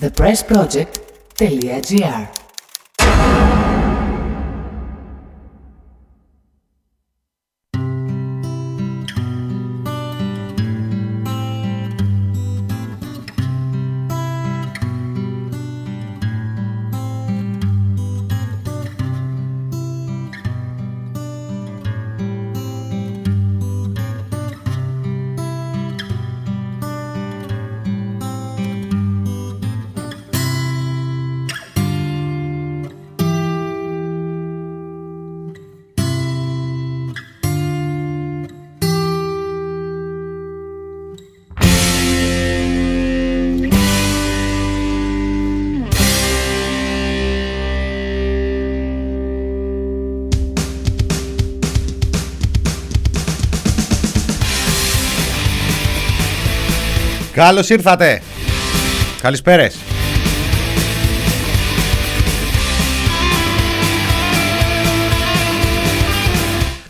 thepressproject.gr Καλώς ήρθατε. Καλησπέρες.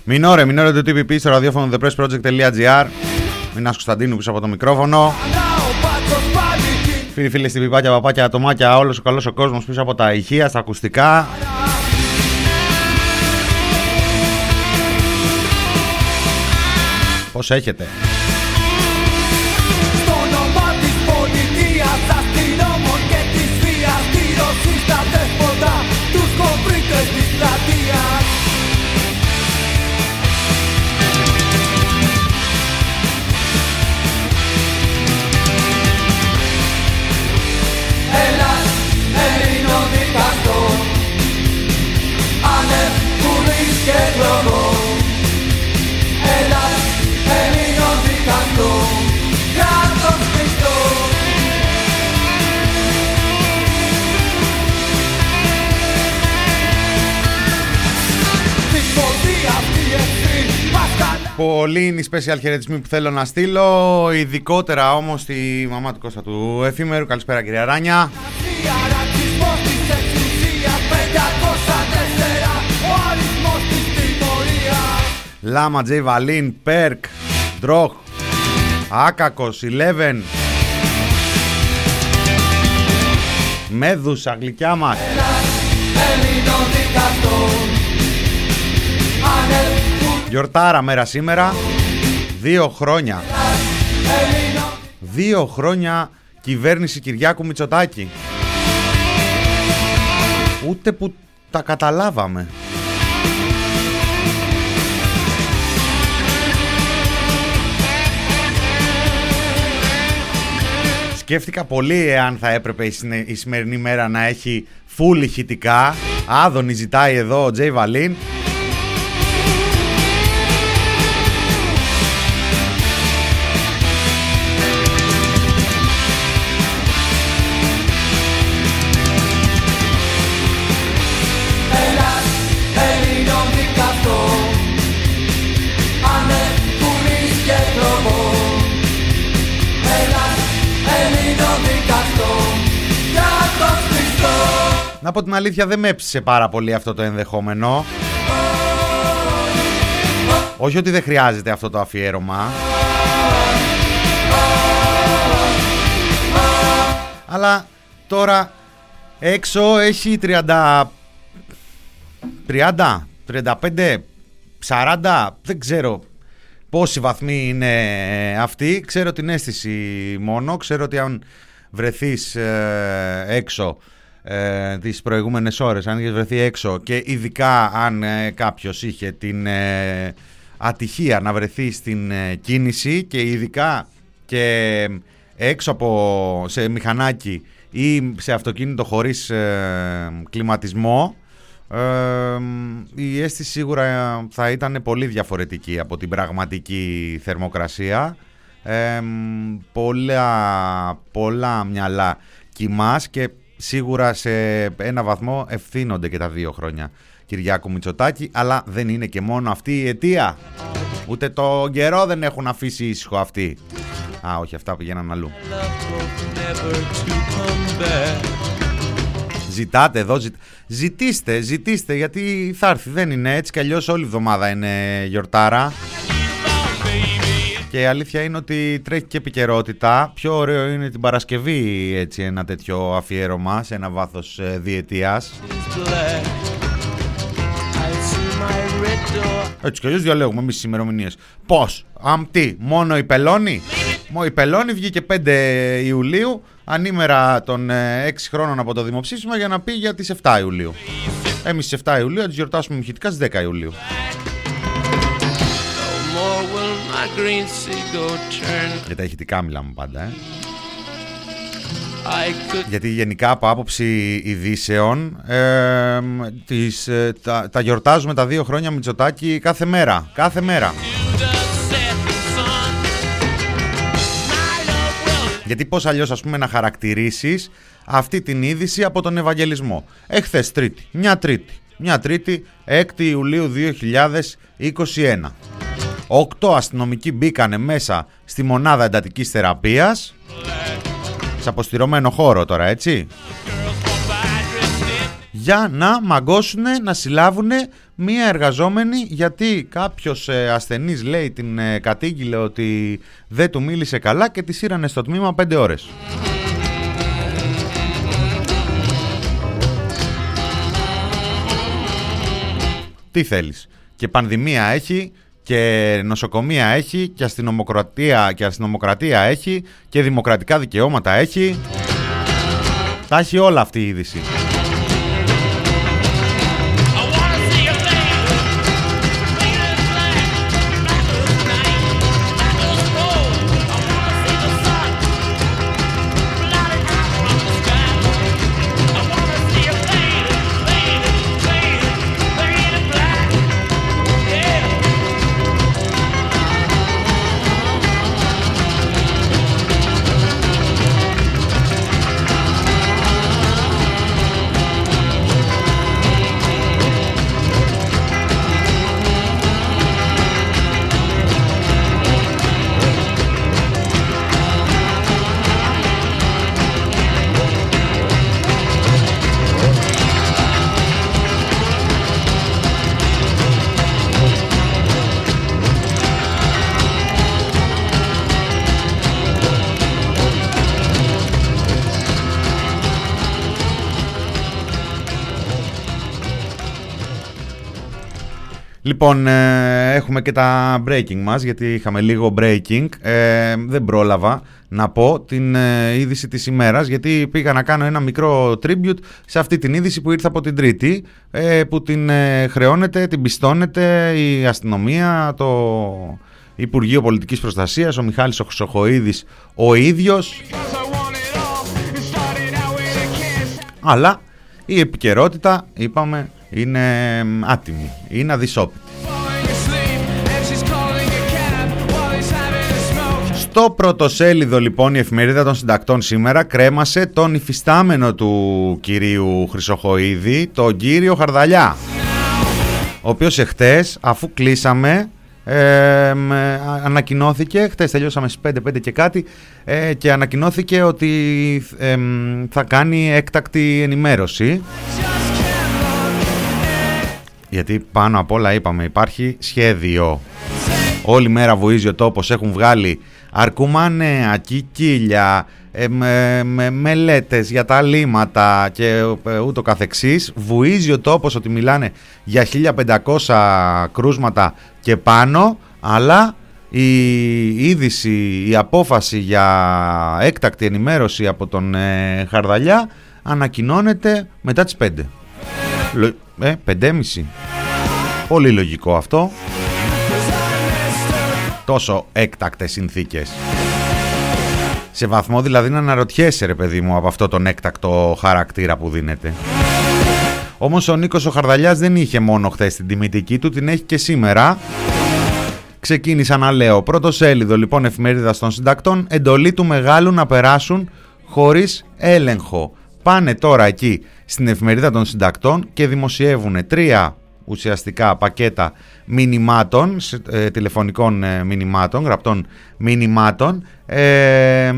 Μινόρε, μινόρε το TPP στο ραδιόφωνο thepressproject.gr Μινάς Κωνσταντίνου πίσω από το μικρόφωνο Φίλοι φίλοι στην πιπάκια, παπάκια, ατομάκια, όλος ο καλός ο κόσμος πίσω από τα ηχεία, στα ακουστικά Πώς έχετε; Πολύ είναι οι special χαιρετισμοί που θέλω να στείλω. Ειδικότερα όμως στη μαμά του Κώστα του Εφήμερου. Καλησπέρα κυρία Ράνια. Λάμα, Τζέι Βαλίν, Πέρκ, Ντρόχ, Άκακος, Ηλέβεν, Μέδουσα, γλυκιά μας. Γιορτάρα μέρα σήμερα. Δύο χρόνια. Δύο χρόνια κυβέρνηση Κυριάκου Μητσοτάκη. Ούτε που τα καταλάβαμε. Σκέφτηκα πολύ εάν θα έπρεπε η σημερινή μέρα να έχει φουλ ηχητικά. Άδωνη ζητάει εδώ ο Τζέι Βαλίν. Να πω την αλήθεια δεν με έψησε πάρα πολύ αυτό το ενδεχόμενο. Όχι ότι δεν χρειάζεται αυτό το αφιέρωμα. Αλλά τώρα έξω έχει 30 30, 35, 40 Δεν ξέρω πόσοι βαθμοί είναι αυτοί. Ξέρω την αίσθηση μόνο Ξέρω ότι αν βρεθείς ε, έξω ε, τις προηγούμενες ώρες αν είχες βρεθεί έξω και ειδικά αν ε, κάποιος είχε την ε, ατυχία να βρεθεί στην ε, κίνηση και ειδικά και έξω από σε μηχανάκι ή σε αυτοκίνητο χωρίς κλιματισμό η αίσθηση σίγουρα θα ήταν πολύ διαφορετική από την πραγματική θερμοκρασία. Πολλά, πολλά μυαλά κοιμάς και σίγουρα σε ένα βαθμό ευθύνονται και τα δύο χρόνια Κυριάκου Μητσοτάκη, αλλά δεν είναι και μόνο αυτή η αιτία. Ούτε το καιρό δεν έχουν αφήσει ήσυχο αυτοί. Α, όχι, αυτά πηγαίναν αλλού. Ζητάτε εδώ, ζητήστε, ζητήστε, γιατί θα έρθει, δεν είναι έτσι κι αλλιώς όλη η εβδομάδα είναι γιορτάρα. Και η αλήθεια είναι ότι τρέχει και επικαιρότητα. Πιο ωραίο είναι την Παρασκευή έτσι, ένα τέτοιο αφιέρωμα σε ένα βάθος ε, διετίας. Έτσι κι αλλιώς διαλέγουμε εμείς τις ημερομηνίες. Πώς, αμ τι, μόνο η Πελώνη; Μόνο η Πελώνη βγήκε 5 Ιουλίου, ανήμερα των 6 ε, χρόνων από το δημοψήφισμα για να πει για τις 7 Ιουλίου. Εμείς στις 7 Ιουλίου θα τις γιορτάσουμε μυχητικά στις 10 Ιουλίου. Για τα ηχητικά μιλάμε πάντα, ε. Γιατί γενικά από άποψη ειδήσεων ε, τις, τα, τα γιορτάζουμε τα δύο χρόνια Μητσοτάκη κάθε μέρα. Κάθε μέρα. Γιατί πώς αλλιώς ας πούμε να χαρακτηρίσεις αυτή την είδηση από τον Ευαγγελισμό. Έχθες Τρίτη, μια Τρίτη, μια Τρίτη 6 Ιουλίου 2021. Οκτώ αστυνομικοί μπήκανε μέσα στη μονάδα εντατικής θεραπείας σε αποστηρωμένο χώρο τώρα έτσι για να μαγκώσουν, να συλλάβουν μία εργαζόμενη γιατί κάποιος ε, ασθενής λέει την ε, κατήγγειλε ότι δεν του μίλησε καλά και τη σύρανε στο τμήμα 5 ώρες. Τι θέλεις; Και πανδημία έχει και νοσοκομεία έχει και αστυνομοκρατία, και αστυνομοκρατία έχει και δημοκρατικά δικαιώματα έχει. Τα έχει όλα αυτή η είδηση. Λοιπόν, ε, έχουμε και τα breaking μας, γιατί είχαμε λίγο breaking. Ε, δεν πρόλαβα να πω την ε, είδηση της ημέρας, γιατί πήγα να κάνω ένα μικρό tribute σε αυτή την είδηση που ήρθε από την Τρίτη, ε, που την χρεώνεται, την πιστώνεται η αστυνομία, το Υπουργείο Πολιτικής Προστασίας, ο Μιχάλης ο Χρυσοχοίδης ο ίδιος. Αλλά η επικαιρότητα, είπαμε, είναι άτιμη, είναι αδυσόπιτη. Στο πρωτοσέλιδο λοιπόν η εφημερίδα των συντακτών σήμερα κρέμασε τον υφιστάμενο του κυρίου Χρυσοχοίδη, τον κύριο Χαρδαλιά. Ο οποίος εχθές αφού κλείσαμε ε, ανακοινώθηκε, χτες τελειώσαμε στις 5, 5 και κάτι ε, και ανακοινώθηκε ότι θα κάνει έκτακτη ενημέρωση γιατί πάνω απ' όλα είπαμε υπάρχει σχέδιο. Όλη μέρα βουίζει ο τόπος έχουν βγάλει αρκουμανέα, κικίλια, ε, με, με, μελέτες για τα λίματα και ε, ούτω καθεξής. Βουίζει ο τόπος ότι μιλάνε για 1500 κρούσματα και πάνω αλλά η είδηση, η απόφαση για έκτακτη ενημέρωση από τον ε, Χαρδαλιά ανακοινώνεται μετά τις 5 ε, 5,5 πολύ λογικό αυτό τόσο έκτακτες συνθήκες. Σε βαθμό δηλαδή να αναρωτιέσαι ρε παιδί μου από αυτό τον έκτακτο χαρακτήρα που δίνεται. Όμως ο Νίκος ο Χαρδαλιάς δεν είχε μόνο χθες την τιμητική του, την έχει και σήμερα. Ξεκίνησα να λέω πρώτος σέλιδο λοιπόν εφημερίδα των συντακτών εντολή του μεγάλου να περάσουν χωρίς έλεγχο. Πάνε τώρα εκεί στην εφημερίδα των συντακτών και δημοσιεύουν τρία ουσιαστικά πακέτα μηνυμάτων, ε, τηλεφωνικών ε, μηνυμάτων, γραπτών μηνυμάτων ε,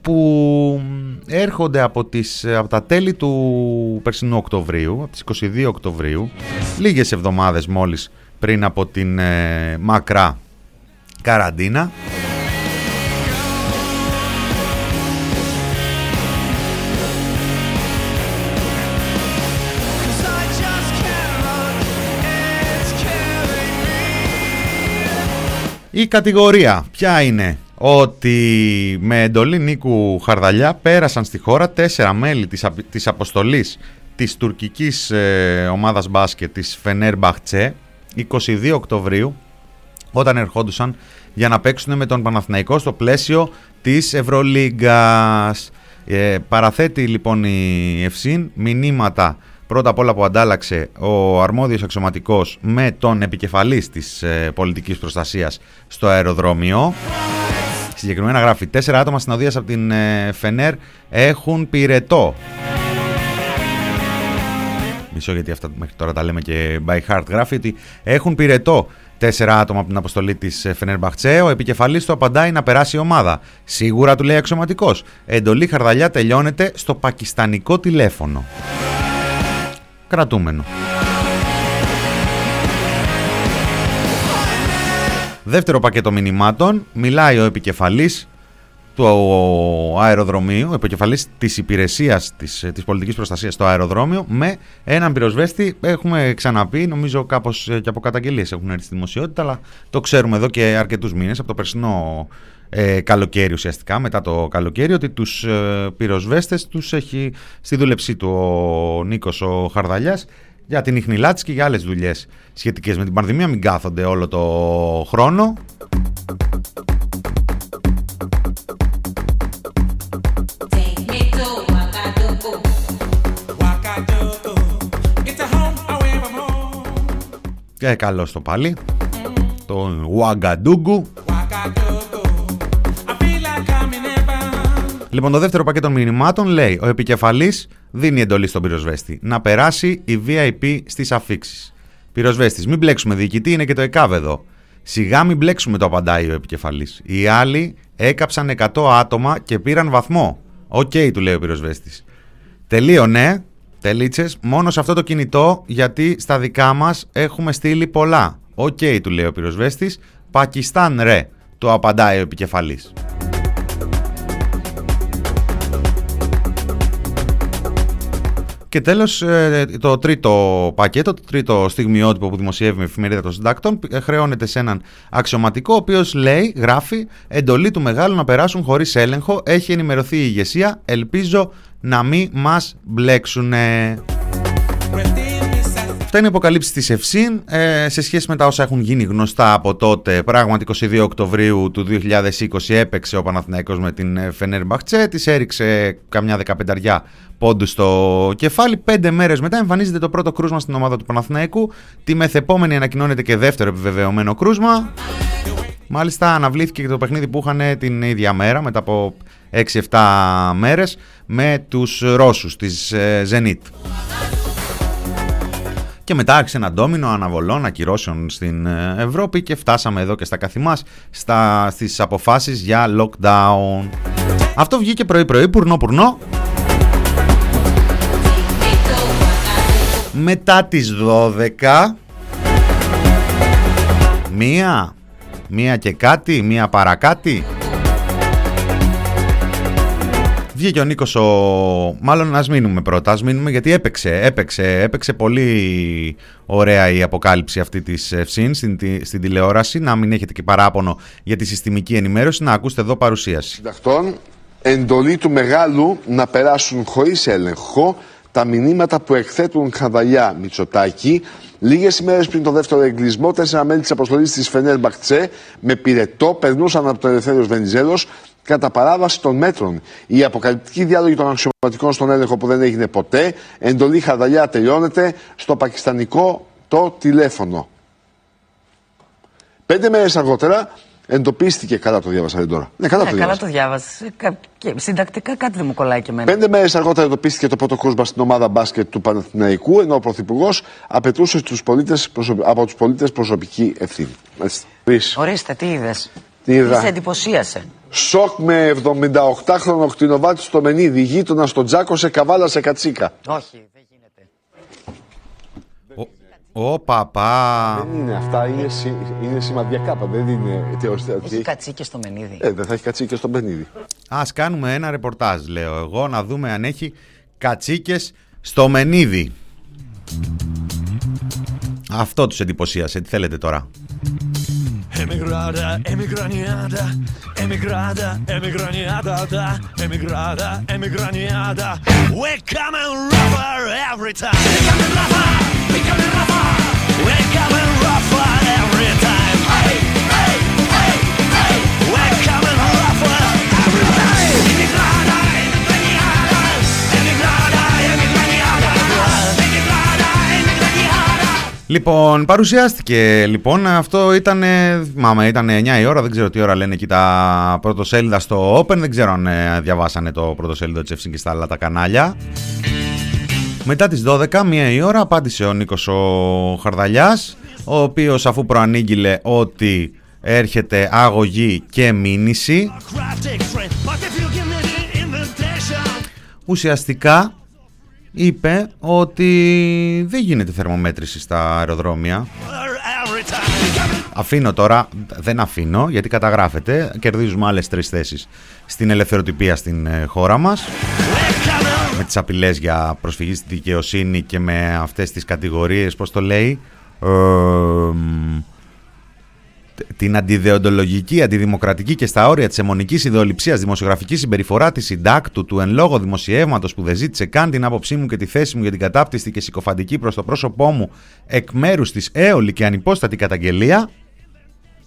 που έρχονται από, τις, από τα τέλη του περσινού Οκτωβρίου, από τις 22 Οκτωβρίου, λίγες εβδομάδες μόλις πριν από την μακρά καραντίνα Η κατηγορία ποια είναι; Ότι με εντολή Νίκου Χαρδαλιά πέρασαν στη χώρα τέσσερα μέλη της, της αποστολής της τουρκικής ε, ομάδας μπάσκετ της Φενέρ Μπαχτσέ 22 Οκτωβρίου όταν ερχόντουσαν για να παίξουν με τον Παναθηναϊκό στο πλαίσιο της Ευρωλίγκας. Ε, παραθέτει λοιπόν η Ευσύν μηνύματα πρώτα απ' όλα που αντάλλαξε ο αρμόδιος αξιωματικός με τον επικεφαλής της ε, πολιτικής προστασίας στο αεροδρόμιο. Συγκεκριμένα γράφει τέσσερα άτομα συνοδείας από την ε, Φενέρ έχουν πυρετό. Μισό γιατί αυτά μέχρι τώρα τα λέμε και by heart. Γράφει ότι έχουν πυρετό τέσσερα άτομα από την αποστολή της Φενέρ Μπαχτσέ. Ο επικεφαλής του απαντάει να περάσει η ομάδα. Σίγουρα του λέει αξιωματικό. Εντολή χαρδαλιά τελειώνεται στο πακιστανικό τηλέφωνο. Κρατούμενο. Δεύτερο πακέτο μηνυμάτων. Μιλάει ο επικεφαλής του αεροδρομίου, επικεφαλής της υπηρεσίας της, της πολιτικής προστασίας στο αεροδρόμιο με έναν πυροσβέστη, έχουμε ξαναπεί, νομίζω κάπως και από καταγγελίες έχουν έρθει στη δημοσιότητα, αλλά το ξέρουμε εδώ και αρκετούς μήνες, από το περσινό ε, καλοκαίρι ουσιαστικά, μετά το καλοκαίρι, ότι τους ε, πυροσβέστες τους έχει στη δούλεψή του ο Νίκος ο Χαρδαλιάς για την Ιχνηλάτης και για άλλες δουλειές σχετικές με την πανδημία, μην κάθονται όλο το χρόνο. Και καλό το πάλι. Τον Ουαγκαντούγκου. Λοιπόν, το δεύτερο πακέτο μηνυμάτων λέει: Ο επικεφαλής δίνει εντολή στον πυροσβέστη να περάσει οι VIP στις αφήξεις. Πυροσβέστης, μην μπλέξουμε διοικητή, είναι και το ΕΚΑΒ Σιγά μην μπλέξουμε, το απαντάει ο επικεφαλής. Οι άλλοι έκαψαν 100 άτομα και πήραν βαθμό. OK, okay, του λέει ο πυροσβέστης. Τελείωνε, τελίτσες, μόνο σε αυτό το κινητό γιατί στα δικά μας έχουμε στείλει πολλά. OK, okay, του λέει ο πυροσβέστης. Πακιστάν ρε, του απαντάει ο επικεφαλής. Και τέλος ε, το τρίτο πακέτο, το τρίτο στιγμιότυπο που δημοσιεύει η εφημερίδα των συντάκτων ε, χρεώνεται σε έναν αξιωματικό ο οποίος λέει, γράφει εντολή του μεγάλου να περάσουν χωρίς έλεγχο, έχει ενημερωθεί η ηγεσία, ελπίζω να μην μας μπλέξουνε. Αυτά είναι οι αποκαλύψεις της Ευσύν ε, σε σχέση με τα όσα έχουν γίνει γνωστά από τότε. Πράγματι, 22 Οκτωβρίου του 2020 έπαιξε ο Παναθηναϊκός με την Φενέρ Μπαχτσέ, της έριξε καμιά δεκαπενταριά πόντους στο κεφάλι. Πέντε μέρες μετά εμφανίζεται το πρώτο κρούσμα στην ομάδα του Παναθηναϊκού. Τη μεθεπόμενη ανακοινώνεται και δεύτερο επιβεβαιωμένο κρούσμα. Μάλιστα αναβλήθηκε και το παιχνίδι που είχαν την ίδια μέρα μετά από 6-7 μέρες με τους Ρώσους της ε, Zenit. Και μετά άρχισε ένα ντόμινο αναβολών, ακυρώσεων στην ε, Ευρώπη και φτάσαμε εδώ και στα καθημάς στα, στις αποφάσεις για lockdown. Αυτό βγήκε πρωί-πρωί, πουρνό-πουρνό. Μετά τις 12 Μία Μία και κάτι, μία παρακάτι Βγήκε ο Νίκος ο... Μάλλον ας μείνουμε πρώτα, ας μείνουμε γιατί έπαιξε, έπαιξε, έπαιξε πολύ ωραία η αποκάλυψη αυτή της ΕΦΣΥΝ στην, στην τηλεόραση. Να μην έχετε και παράπονο για τη συστημική ενημέρωση, να ακούσετε εδώ παρουσίαση. Συντακτών, εντολή του μεγάλου να περάσουν χωρίς έλεγχο τα μηνύματα που εκθέτουν Χαβαλιά Μητσοτάκη λίγες ημέρες πριν το δεύτερο εγκλισμό, τέσσερα μέλη της αποστολής της Φενέρ Μπαχτσέ με πυρετό περνούσαν από το Ελευθέριο Βενιζέλος κατά παράβαση των μέτρων. Η αποκαλυπτική διάλογη των αξιωματικών στον έλεγχο που δεν έγινε ποτέ, εντολή Χαβαλιά τελειώνεται στο πακιστανικό το τηλέφωνο. Πέντε μέρες αργότερα εντοπίστηκε. Καλά το διάβασα δεν τώρα. Ναι, καλά το διάβασα. Καλά το διάβασα. Συντακτικά κάτι δεν μου κολλάει και εμένα. Πέντε μέρες αργότερα εντοπίστηκε το πρώτο κρούσμα στην ομάδα μπάσκετ του Παναθηναϊκού, ενώ ο Πρωθυπουργός απαιτούσε τους πολίτες, από τους πολίτες προσωπική ευθύνη. Ορίστε, τι είδες; Τι είδα; σε εντυπωσίασε; Σοκ με 78χρονο κτηνοβάτης στο Μενίδη, γείτονας στον Τζάκο σε καβάλα σε κατσίκα. Όχι. Ω παπά. Δεν είναι αυτά, είναι, σι, είναι σημαδιακά, δεν είναι θεωρητικά. Έχει κατσίκες στο μενίδι. Ε, δεν θα έχει κατσίκες στο μενίδι. Α κάνουμε ένα ρεπορτάζ, λέω εγώ, να δούμε αν έχει κατσίκες στο μενίδι. Αυτό τους εντυπωσίασε. Τι θέλετε τώρα; emigrada, emigraniada, emigrada, emigraniada, da, emigrada, emigraniada. We're coming rougher every time. We're coming rougher, we're coming rougher. We're coming rougher every time. Hey, hey, hey, hey. We're Λοιπόν, παρουσιάστηκε λοιπόν. Αυτό ήταν, ε, θυμάμαι, ήταν 9 η ώρα. Δεν ξέρω τι ώρα λένε εκεί τα πρωτοσέλιδα στο Open. Δεν ξέρω αν ε, διαβάσανε το πρωτοσέλιδο τη Εύσìn και στα άλλα τα κανάλια. Μετά τις 12, μία η ώρα, απάντησε ο Νίκος ο Χαρδαλιάς, ο οποίος αφού προανήγγειλε ότι έρχεται αγωγή και μήνυση, Crafty friend, but if you give me the invitation. ουσιαστικά είπε ότι δεν γίνεται θερμομέτρηση στα αεροδρόμια. Every time. Αφήνω τώρα, δεν αφήνω γιατί καταγράφεται, κερδίζουμε άλλες τρεις θέσεις στην ελευθεροτυπία στην ε, χώρα μας. We're coming με τις απειλές για προσφυγή στη δικαιοσύνη και με αυτές τις κατηγορίες, πώς το λέει, ε, μ, την αντιδεοντολογική, αντιδημοκρατική και στα όρια της αιμονικής ιδεολειψίας δημοσιογραφική συμπεριφορά της συντάκτου του εν λόγω δημοσιεύματος που δεν ζήτησε καν την άποψή μου και τη θέση μου για την κατάπτυστη και συκοφαντική προς το πρόσωπό μου εκ μέρους της έολη και ανυπόστατη καταγγελία,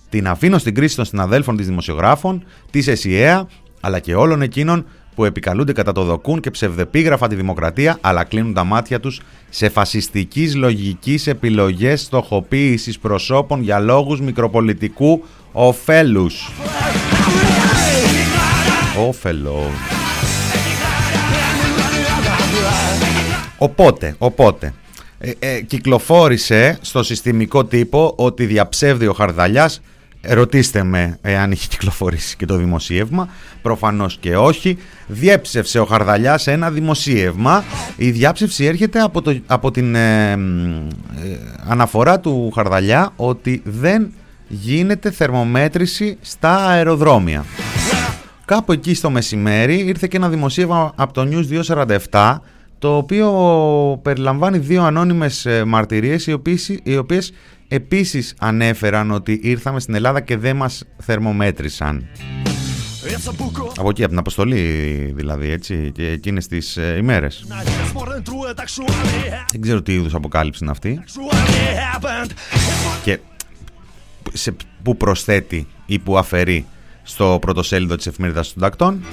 την αφήνω στην κρίση των συναδέλφων της δημοσιογράφων, της ΕΣΥΑ, αλλά και όλων εκείνων που επικαλούνται κατά το δοκούν και ψευδεπίγραφα τη δημοκρατία, αλλά κλείνουν τα μάτια τους σε φασιστικής λογικής επιλογές στοχοποίησης προσώπων για λόγους μικροπολιτικού ωφέλους. Όφελο. Οπότε, οπότε, ε, ε, κυκλοφόρησε στο συστημικό τύπο ότι διαψεύδει ο Χαρδαλιάς Ρωτήστε με εάν είχε κυκλοφορήσει και το δημοσίευμα. Προφανώς και όχι. Διέψευσε ο Χαρδαλιάς ένα δημοσίευμα. Η διάψευση έρχεται από, το, από την ε, ε, αναφορά του Χαρδαλιά ότι δεν γίνεται θερμομέτρηση στα αεροδρόμια. Κάπου εκεί στο μεσημέρι ήρθε και ένα δημοσίευμα από το News 247 το οποίο περιλαμβάνει δύο ανώνυμες ε, μαρτυρίες οι οποίες, οι οποίες επίσης ανέφεραν ότι ήρθαμε στην Ελλάδα και δεν μας θερμομέτρησαν. It's a book of Από εκεί, από την αποστολή δηλαδή, έτσι, και εκείνες τις ε, ημέρες. night. It's more than true. It actually, ha- Δεν ξέρω τι είδους αποκάλυψη είναι αυτή actually happened. και σε που προσθέτει ή που αφαιρεί στο πρωτοσέλιδο της εφημερίδας των τακτών.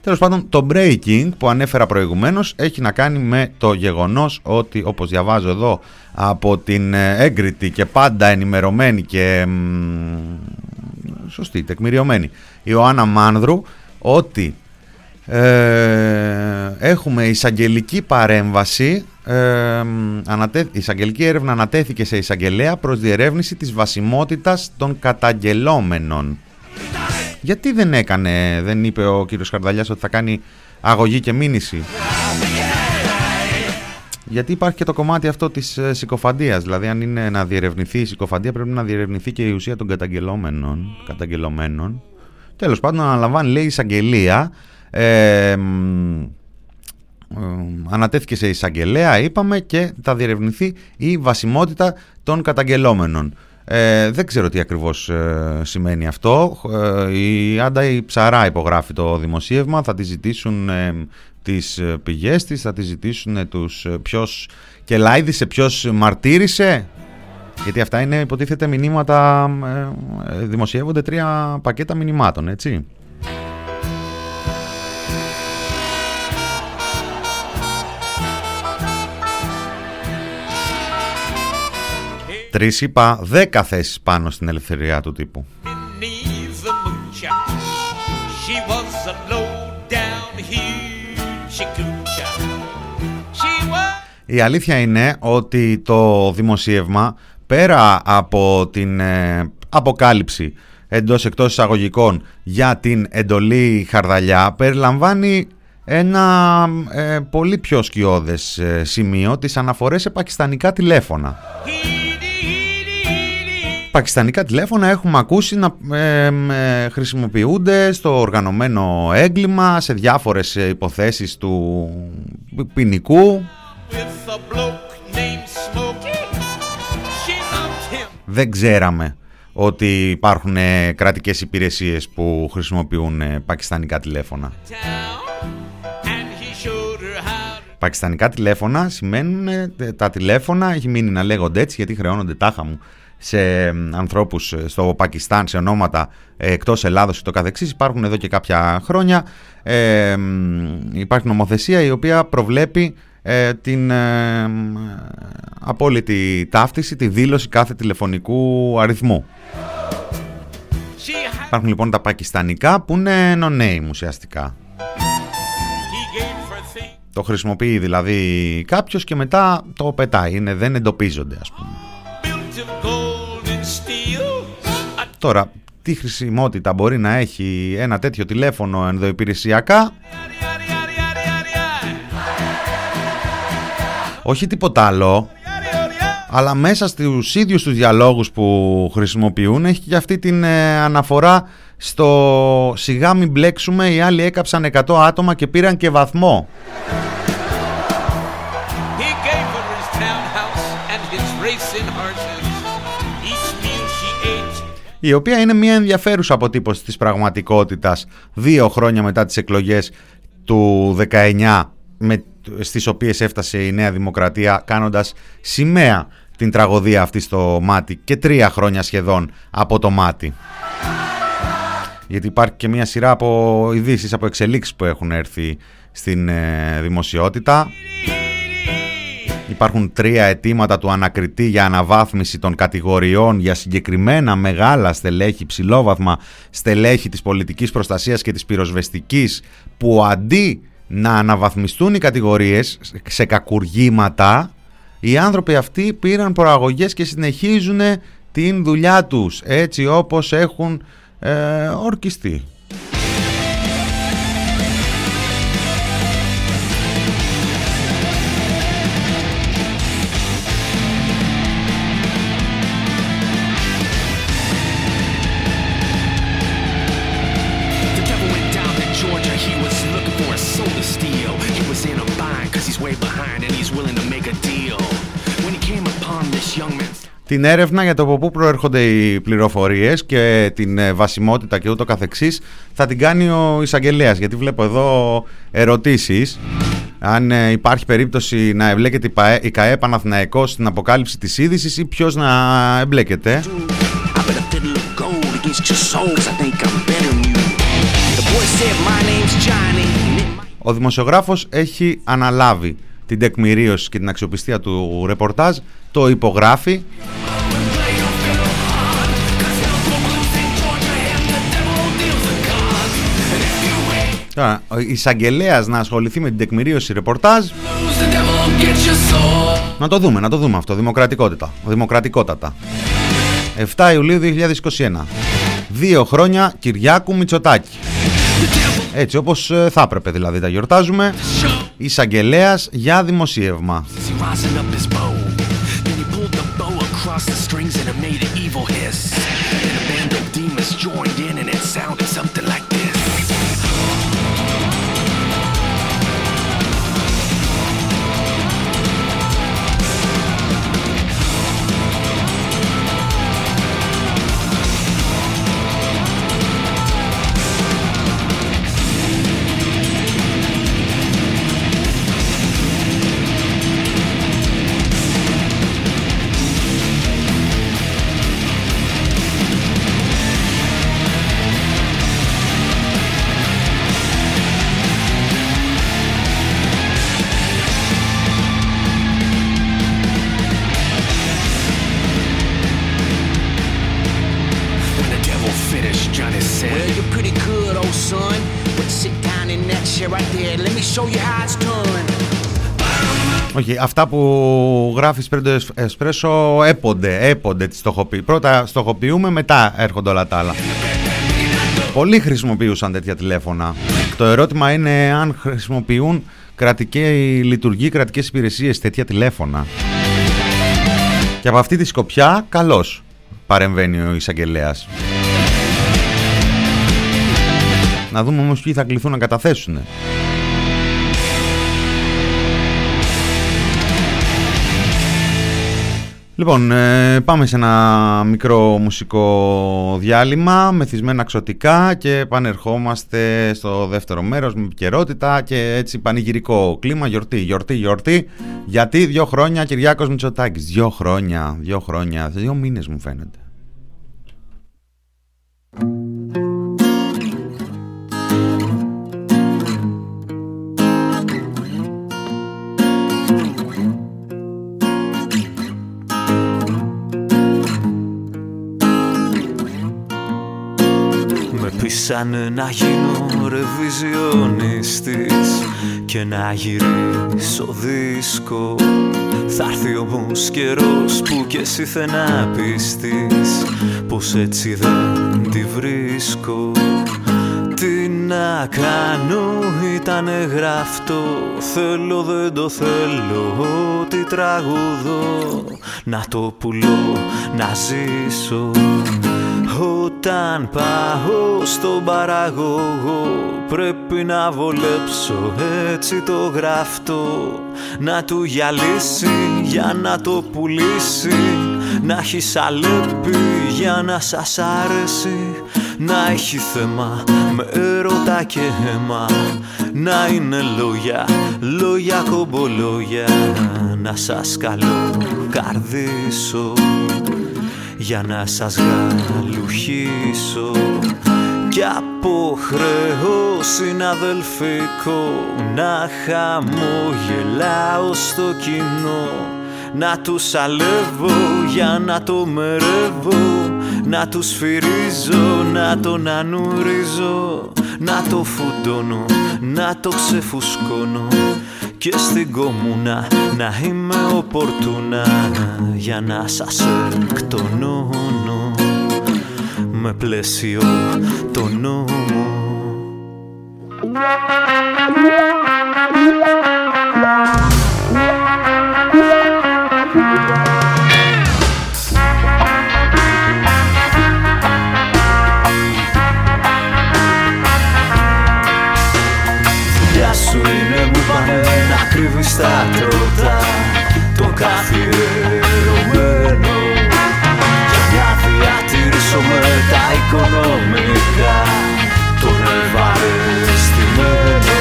Τέλος πάντων, το breaking που ανέφερα προηγουμένως έχει να κάνει με το γεγονός ότι, όπως διαβάζω εδώ, από την ε, έγκριτη και πάντα ενημερωμένη και μ, σωστή, τεκμηριωμένη Ιωάννα Μάνδρου, ότι ε, έχουμε εισαγγελική παρέμβαση ε, ανατέ, η εισαγγελική έρευνα ανατέθηκε σε εισαγγελέα προς διερεύνηση της βασιμότητας των καταγγελόμενων. Γιατί δεν έκανε, δεν είπε ο κύριος Καρδαλιάς ότι θα κάνει αγωγή και μήνυση; Γιατί υπάρχει και το κομμάτι αυτό της ε, συκοφαντίας. Δηλαδή αν είναι να διερευνηθεί η συκοφαντία πρέπει να διερευνηθεί και η ουσία των καταγγελόμενων. καταγγελωμένων. Τέλος πάντων αναλαμβάνει λέει η εισαγγελία ε, μ, ε, ανατέθηκε σε εισαγγελέα είπαμε και θα διερευνηθεί η βασιμότητα των καταγγελόμενων. Ε, δεν ξέρω τι ακριβώς ε, σημαίνει αυτό. Ε, η Άντα η Ψαρά υπογράφει το δημοσίευμα. Θα τη ζητήσουν ε, τις ε, πηγές της, θα τη ζητήσουν ε, τους ε, ποιος κελάιδησε, ποιος μαρτύρησε; Γιατί αυτά είναι υποτίθεται μηνύματα, ε, ε, δημοσιεύονται τρία πακέτα μηνυμάτων, έτσι. Τρεις είπα, δέκα θέσεις πάνω στην ελευθερία του τύπου. Η αλήθεια είναι ότι το δημοσίευμα πέρα από την ε, αποκάλυψη εντός εκτός εισαγωγικών για την εντολή Χαρδαλιά περιλαμβάνει ένα ε, πολύ πιο σκιώδες ε, σημείο τις αναφορές σε πακιστανικά τηλέφωνα. Πακιστανικά τηλέφωνα έχουμε ακούσει να ε, ε, χρησιμοποιούνται στο οργανωμένο έγκλημα σε διάφορες ε, υποθέσεις του ποινικού With a bloke named Smokey. She loved him. δεν ξέραμε ότι υπάρχουν ε, κρατικές υπηρεσίες που χρησιμοποιούν ε, πακιστανικά τηλέφωνα. town and he showed her how to Πακιστανικά τηλέφωνα σημαίνουν ε, τα τηλέφωνα, έχει μείνει να λέγονται έτσι γιατί χρεώνονται τάχα μου σε μ, ανθρώπους ε, στο Πακιστάν, σε ονόματα ε, εκτός Ελλάδος και το καθεξής. Υπάρχουν εδώ και κάποια χρόνια. Ε, μ, υπάρχει νομοθεσία η οποία προβλέπει ε, την ε, μ, απόλυτη ταύτιση, τη δήλωση κάθε τηλεφωνικού αριθμού. She had, Υπάρχουν λοιπόν τα πακιστανικά που είναι no-name ουσιαστικά. he gave her things. Το χρησιμοποιεί δηλαδή κάποιος και μετά το πετάει. Είναι, δεν εντοπίζονται ας πούμε. built of gold and steel. A Τώρα, τι χρησιμότητα μπορεί να έχει ένα τέτοιο τηλέφωνο ενδοϊπηρεσιακά, όχι τίποτα άλλο, Yada, yada, yada. αλλά μέσα στους ίδιους τους διαλόγους που χρησιμοποιούν έχει και αυτή την ε, αναφορά στο σιγά μην μπλέξουμε, οι άλλοι έκαψαν 100 άτομα και πήραν και βαθμό. He gave her his townhouse and his racing horses. Each meal she ate η οποία είναι μια ενδιαφέρουσα αποτύπωση της πραγματικότητας δύο χρόνια μετά τις εκλογές του 19 με, στις οποίες έφτασε η Νέα Δημοκρατία κάνοντας σημαία την τραγωδία αυτή στο μάτι και τρία χρόνια σχεδόν από το μάτι. Γιατί υπάρχει και μια σειρά από ειδήσεις, από εξελίξεις που έχουν έρθει στην ε, δημοσιότητα. Υπάρχουν τρία αιτήματα του ανακριτή για αναβάθμιση των κατηγοριών για συγκεκριμένα μεγάλα στελέχη, ψηλόβαθμα στελέχη της πολιτικής προστασίας και της πυροσβεστικής που αντί να αναβαθμιστούν οι κατηγορίες σε κακουργήματα οι άνθρωποι αυτοί πήραν προαγωγές και συνεχίζουν την δουλειά τους έτσι όπως έχουν ε, ορκιστεί. Την έρευνα για το από πού προέρχονται οι πληροφορίες και την ε, βασιμότητα και ούτω καθεξής θα την κάνει ο εισαγγελέας. γιατί βλέπω εδώ ερωτήσεις αν ε, υπάρχει περίπτωση να εμπλέκεται η, ΠΑΕ, η ΚαΕ Παναθηναϊκός στην αποκάλυψη της είδησης ή ποιος να εμπλέκεται; I bet a fiddle of gold against your soul because I think I'm better than you. The boy said, My name's Johnny. Ο δημοσιογράφος έχει αναλάβει την τεκμηρίωση και την αξιοπιστία του ρεπορτάζ, το υπογράφει Τώρα, ο εισαγγελέας να ασχοληθεί με την τεκμηρίωση ρεπορτάζ. Να το δούμε, να το δούμε αυτό. Δημοκρατικότητα. Δημοκρατικότατα. 7 Ιουλίου 2021. Δύο χρόνια Κυριάκου Μητσοτάκη. Έτσι όπως ε, θα έπρεπε δηλαδή τα γιορτάζουμε. Εισαγγελέας για δημοσίευμα. Across the strings Όχι, αυτά που γράφεις Σπρέντο Εσπρέσο έπονται, έπονται τη στοχοποιεί. Πρώτα στοχοποιούμε, μετά έρχονται όλα τα άλλα. Πολλοί χρησιμοποιούσαν τέτοια τηλέφωνα. Το ερώτημα είναι αν χρησιμοποιούν κρατική λειτουργεί κρατικές υπηρεσίες τέτοια τηλέφωνα. Και από αυτή τη σκοπιά, καλώς παρεμβαίνει ο εισαγγελέας. Να δούμε όμως ποιοι θα κληθούν να καταθέσουν. Λοιπόν, ε, πάμε σε ένα μικρό μουσικό διάλειμμα, μεθυσμένα ξωτικά και επανερχόμαστε στο δεύτερο μέρος με επικαιρότητα και έτσι πανηγυρικό κλίμα, γιορτή, γιορτή, γιορτή. Γιατί δύο χρόνια Κυριάκος Μητσοτάκης, δύο χρόνια, δύο χρόνια, δύο μήνες μου φαίνεται. Με πείσανε να γίνω ρεβιζιονιστής και να γυρίσω δίσκο. Θα έρθει όμως καιρός που κι εσύ θε να πιστείς πως έτσι δεν τη βρίσκω. Τι να κάνω ήτανε γραφτό Θέλω δεν το θέλω Τι τραγουδώ. Να το πουλώ να ζήσω όταν πάω στον παραγωγό πρέπει να βολέψω έτσι το γραφτό Να του γυαλίσει για να το πουλήσει Να έχει σαλέπι για να σας άρεσει. Να έχει θέμα με έρωτα και αίμα Να είναι λόγια, λόγια κομπολόγια. Να σας καλώ καρδίσω για να σας γαλουχίσω κι από χρέο συναδελφικό να χαμογελάω στο κοινό. Να τους αλεύω για να το μερεύω να τους φυρίζω, να τον ανουρίζω. Να το φουντώνω, να το ξεφουσκώνω και στην κομμούνα να είμαι οπορτούνα για να σας εκτονώνω. Με πλαίσιο το νόμο κρύβεις τα τρότα Το καθιερωμένο. Για μια διατηρήσω με τα οικονομικά Τον ευαρεστημένο.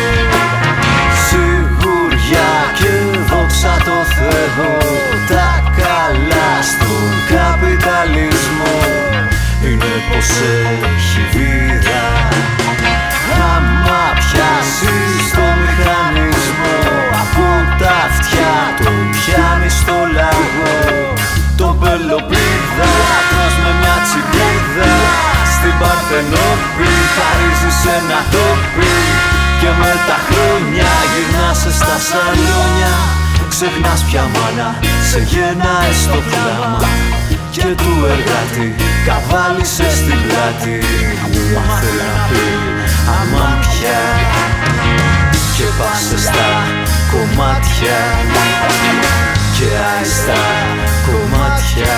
Σιγουριά και δόξα το Θεό Τα καλά στον καπιταλισμό. Είναι πως έχει βίδα Στην Παρθενόπη χαρίζεις ένα τόπι Και με τα χρόνια γυρνάς στα σαλόνια Ξεχνάς πια μάνα, σε γεννάει στο κλάμα και του εργάτη καβάλισε στην πλάτη. Μάθε να πει αμάν πια και πάσε στα κομμάτια. Και άιστα κομμάτια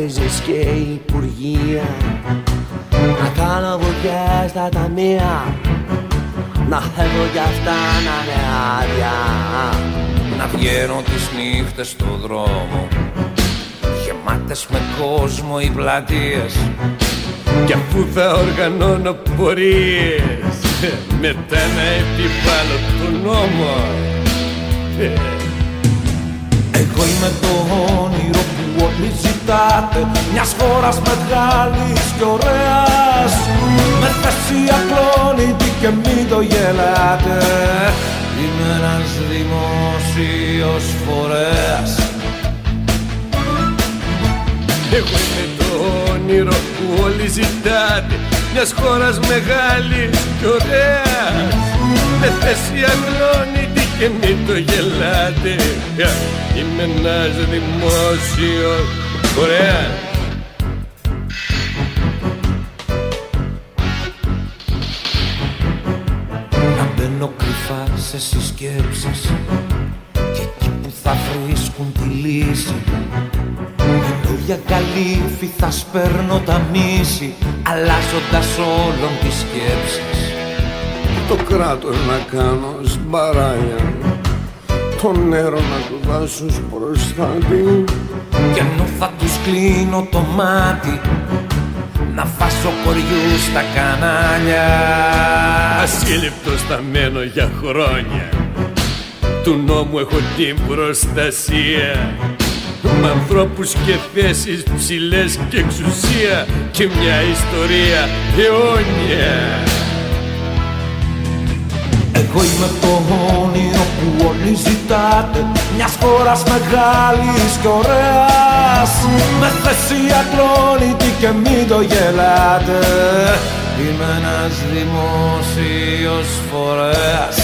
τράπεζες και υπουργεία. Να κάνω βουτιά στα ταμεία Να θέλω κι αυτά να είναι άδεια. Να βγαίνω τις νύχτες στο δρόμο γεμάτες με κόσμο οι πλατείες. Κι αφού θα οργανώνω πορείες μετά να επιβάλλω τον νόμο ζητάτε Μιας χώρας μεγάλης και ωραίας. Με θέση ακλόνητη και μην το γελάτε. Είμαι ένας δημόσιος φορέας. Εγώ είμαι το όνειρο που όλοι ζητάτε Μιας χώρας μεγάλης και ωραίας. Με θέση ακλόνητη και μην το γελάτε. Είμαι ένας δημόσιος φορέας Να μπαίνω κρυφά σε συσκέψεις Και εκεί που θα βρίσκουν τη λύση. Ενώ για καλύφη θα σπέρνω τα μίση Αλλάζοντας όλων τις σκέψεις. Το κράτος να κάνω σμπαράγια Το νερό να του δώσω προστάτη Κι ενώ θα τους κλείνω το μάτι Να φάσω κοριού στα κανάλια. Ασύλληπτο σταμένο για χρόνια. Του νόμου έχω την προστασία. Με ανθρώπους και θέσεις ψηλές και εξουσία και μια ιστορία αιώνια Εγώ είμαι το όνειρο που όλοι ζητάτε. Μιας χώρας μεγάλης και ωραίας. Με θέση ακλόνητη και μην το γελάτε. Είμαι ένας δημόσιος φορέας.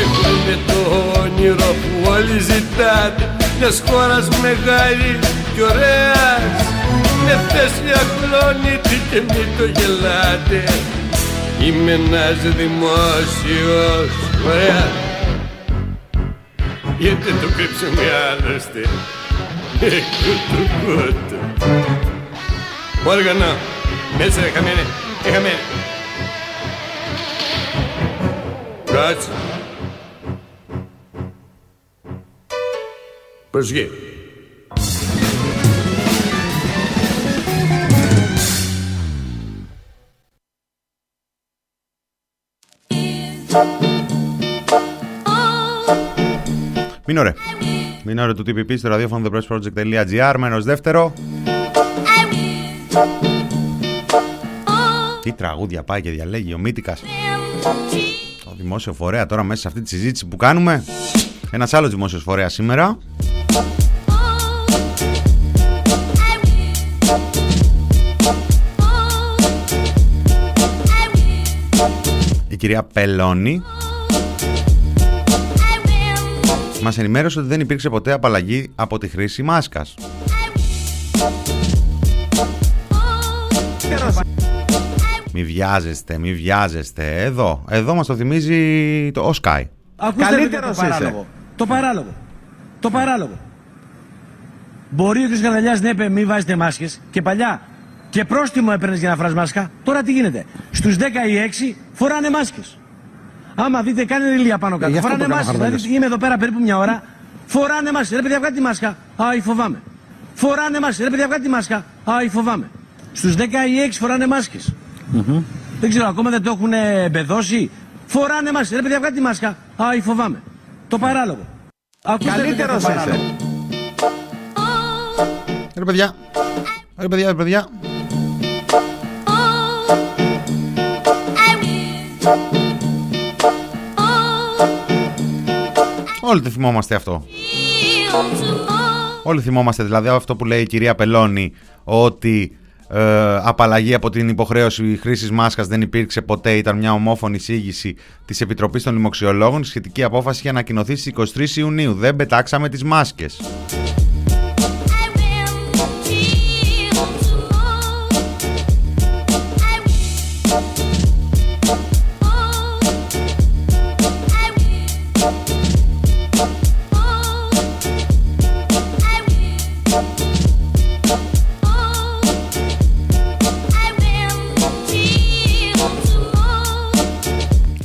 Εγώ είμαι το όνειρο που όλοι ζητάτε. Μιας χώρας μεγάλης και ωραίας. Με θέση ακλόνητη και μην το γελάτε Είμαι ένας δημόσιος ωραίας Γιατί δεν το κρύψαμε άλλωστε Κούτου κούτου Όργανο Μέσα ρε χαμένε Ε χαμένε Κάτσε. Προσγεί. Μην ωραία. Μην ωραία του TPP στο ραδιόφωνο thepressproject.gr Μένος δεύτερο. Τι τραγούδια πάει και διαλέγει ο Μύτικας. Το δημόσιο φορέα τώρα μέσα σε αυτή τη συζήτηση που κάνουμε. Ένας άλλος δημόσιος φορέας σήμερα. Η κυρία Πελώνη μας ενημέρωσε ότι δεν υπήρξε ποτέ απαλλαγή από τη χρήση μάσκας. Μη βιάζεστε, μη βιάζεστε. Εδώ, εδώ μας το θυμίζει το Sky. Ακούστε Καλύτερος το παράλογο. είσαι. Το παράλογο. Το παράλογο. Μπορεί ο κ. Καρδαλιά να είπε μη βάζετε μάσκες και παλιά και πρόστιμο έπαιρνες για να φρας μάσκα. Τώρα τι γίνεται. Στους 10 ή 6 φοράνε μάσκες. Άμα δείτε, κάνε ηλία πάνω Ε, κάτω. γι' αυτό φοράνε το κάνω, μάσκες. Χαρδαλιάς. Δηλαδή είμαι εδώ πέρα περίπου μια ώρα. Φοράνε μάσκες. Ρε παιδιά, βγάλτε τη μάσκα. Α, ή φοβάμαι. Φοράνε μάσκες. Ρε παιδιά, βγάλτε τη μάσκα. Α, ή φοβάμαι. Στους 10 ή 6 φοράνε μάσκες. Δεν ξέρω, ακόμα δεν το έχουν εμπεδώσει. Φοράνε μάσκες. Ρε παιδιά, βγάλτε τη μάσκα. Α, ή φοβάμαι. Το παράλογο. Ακούστε, ρε παιδιά, το Καλύτερος παράλογο. είσαι. Ρε παιδιά, ρε παιδιά, ρε παιδιά. Όλοι το θυμόμαστε αυτό. Όλοι θυμόμαστε δηλαδή αυτό που λέει η κυρία Πελώνη ότι ε, απαλλαγή από την υποχρέωση χρήσης μάσκας δεν υπήρξε ποτέ. Ήταν μια ομόφωνη εισήγηση της Επιτροπής των Λοιμοξιολόγων. Σχετική απόφαση είχε ανακοινωθεί στις 23 Ιουνίου. Δεν πετάξαμε τις μάσκες.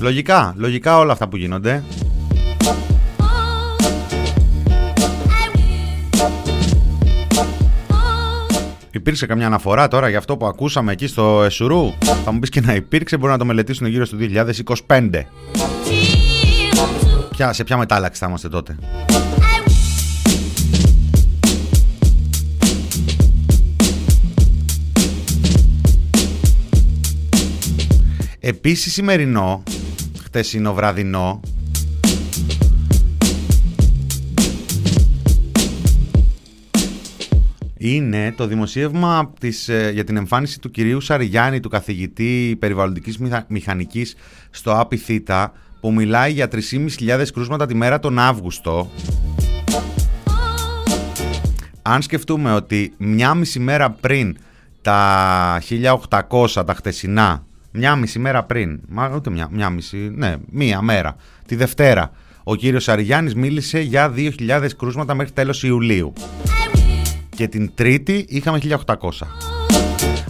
Λογικά, λογικά όλα αυτά που γίνονται. Υπήρξε καμιά αναφορά τώρα για αυτό που ακούσαμε εκεί στο Εσουρού; Θα μου πεις και να υπήρξε, μπορεί να το μελετήσουν γύρω στο 2025. Ποια, σε ποια μετάλλαξη θα είμαστε τότε; Επίσης σημερινό, χτεσινό βραδινό, είναι το δημοσίευμα της, ε, για την εμφάνιση του κυρίου Σαριγιάννη, του καθηγητή περιβαλλοντικής μηχα- μηχανικής στο ΑΠΙ που μιλάει για 3.500 κρούσματα τη μέρα τον Αύγουστο. Αν σκεφτούμε ότι μια μισή μέρα πριν τα 1800 τα χτεσινά, μια μισή μέρα πριν, μα ούτε μια, μια μισή, ναι, μία μέρα, τη Δευτέρα, ο κύριος Σαριγιάννης μίλησε για 2.000 κρούσματα μέχρι τέλος Ιουλίου. Και την Τρίτη είχαμε 1.800.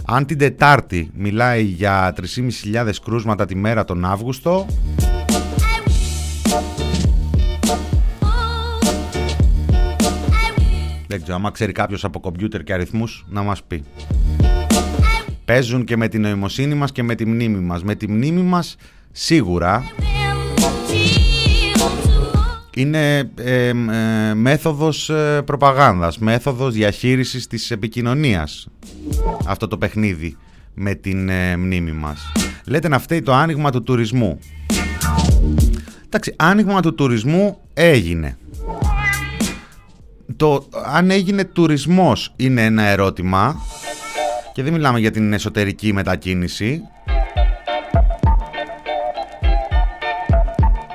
Αν την Τετάρτη μιλάει για 3.500 κρούσματα τη μέρα τον Αύγουστο, δεν ξέρω, άμα ξέρει κάποιος από κομπιούτερ και αριθμούς, να μας πει. Παίζουν και με την νοημοσύνη μας και με τη μνήμη μας. Με τη μνήμη μας σίγουρα είναι ε, ε, μέθοδος ε, προπαγάνδας, μέθοδος διαχείρισης της επικοινωνίας αυτό το παιχνίδι με την ε, μνήμη μας. Λέτε να φταίει το άνοιγμα του τουρισμού. Εντάξει, άνοιγμα του τουρισμού έγινε. Το αν έγινε τουρισμός είναι ένα ερώτημα και δεν μιλάμε για την εσωτερική μετακίνηση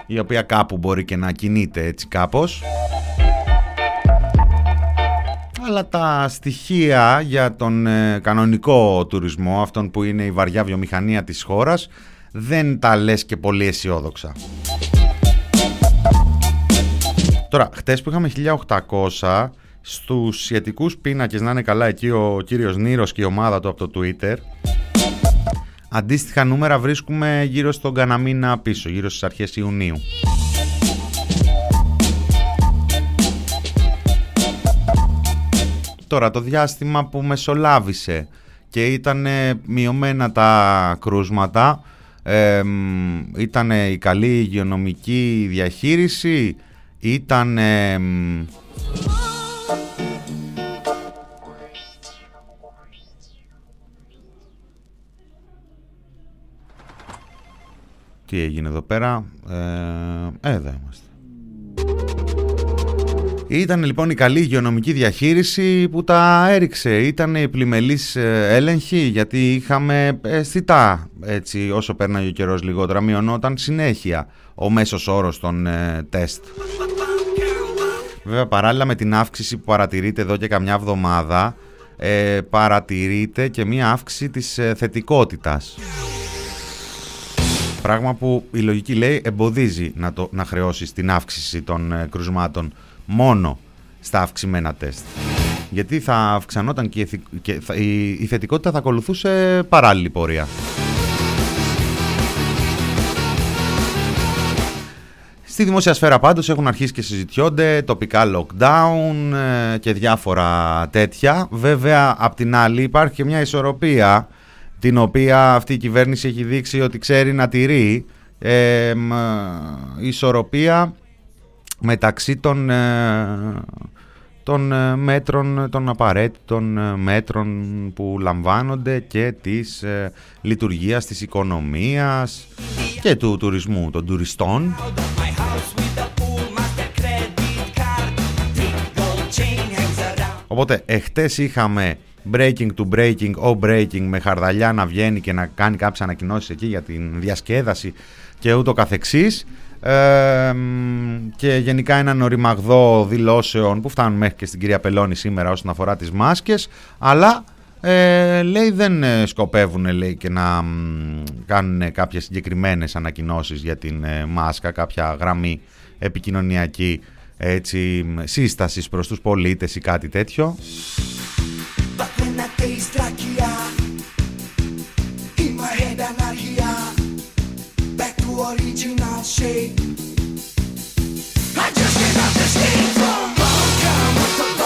η οποία κάπου μπορεί και να κινείται έτσι κάπως αλλά τα στοιχεία για τον ε, κανονικό τουρισμό, αυτόν που είναι η βαριά βιομηχανία της χώρας, δεν τα λες και πολύ αισιόδοξα. Τώρα, χτες που είχαμε 1800, στους σχετικούς πίνακες να είναι καλά εκεί ο κύριος Νίρος και η ομάδα του από το Twitter, αντίστοιχα νούμερα βρίσκουμε γύρω στον καναμίνα πίσω, γύρω στις αρχές Ιουνίου. Τώρα το διάστημα που μεσολάβησε και ήταν μειωμένα τα κρούσματα, ε, ήταν η καλή υγειονομική διαχείριση, ήταν... Τι έγινε εδώ πέρα, ε, εδώ είμαστε. Ήταν λοιπόν η καλή υγειονομική διαχείριση που τα έριξε. Ήταν η πλημελής ε, έλεγχη γιατί είχαμε αισθητά έτσι όσο πέρναγε ο καιρός λιγότερα μειωνόταν συνέχεια ο μέσος όρος των ε, τεστ. Βέβαια παράλληλα με την αύξηση που παρατηρείται εδώ και καμιά εβδομάδα ε, παρατηρείται και μία αύξηση της ε, θετικότητας. Πράγμα που η λογική λέει εμποδίζει να, το, να χρεώσεις την αύξηση των ε, κρουσμάτων μόνο στα αυξημένα τεστ. Γιατί θα αυξανόταν και, η, ηθι- και θα- η, η θετικότητα θα ακολουθούσε παράλληλη πορεία. Στη δημόσια σφαίρα πάντως έχουν αρχίσει και συζητιόνται τοπικά lockdown ε, και διάφορα τέτοια. Βέβαια, απ' την άλλη υπάρχει και μια ισορροπία την οποία αυτή η κυβέρνηση έχει δείξει ότι ξέρει να τηρεί. Ε, μ, η ισορροπία μεταξύ των, ε, των ε, μέτρων, των απαραίτητων ε, μέτρων που λαμβάνονται και της ε, λειτουργίας της οικονομίας και του τουρισμού, των τουριστών. Οπότε εχθές είχαμε breaking to breaking, ο breaking με χαρδαλιά να βγαίνει και να κάνει κάποιες ανακοινώσεις εκεί για την διασκέδαση και ούτω καθεξής ε, μ, και γενικά έναν οριμαγδό δηλώσεων που φτάνουν μέχρι και στην κυρία Πελώνη σήμερα όσον αφορά τις μάσκες αλλά ε, λέει δεν ε, σκοπεύουν λέει, και να μ, κάνουν κάποιες συγκεκριμένες ανακοινώσεις για την ε, μάσκα, κάποια γραμμή επικοινωνιακή έτσι, μ, σύστασης προς τους πολίτες ή κάτι τέτοιο. Τρακιά In my head αναρχία Back to original shape. I just came out the state from Welcome with the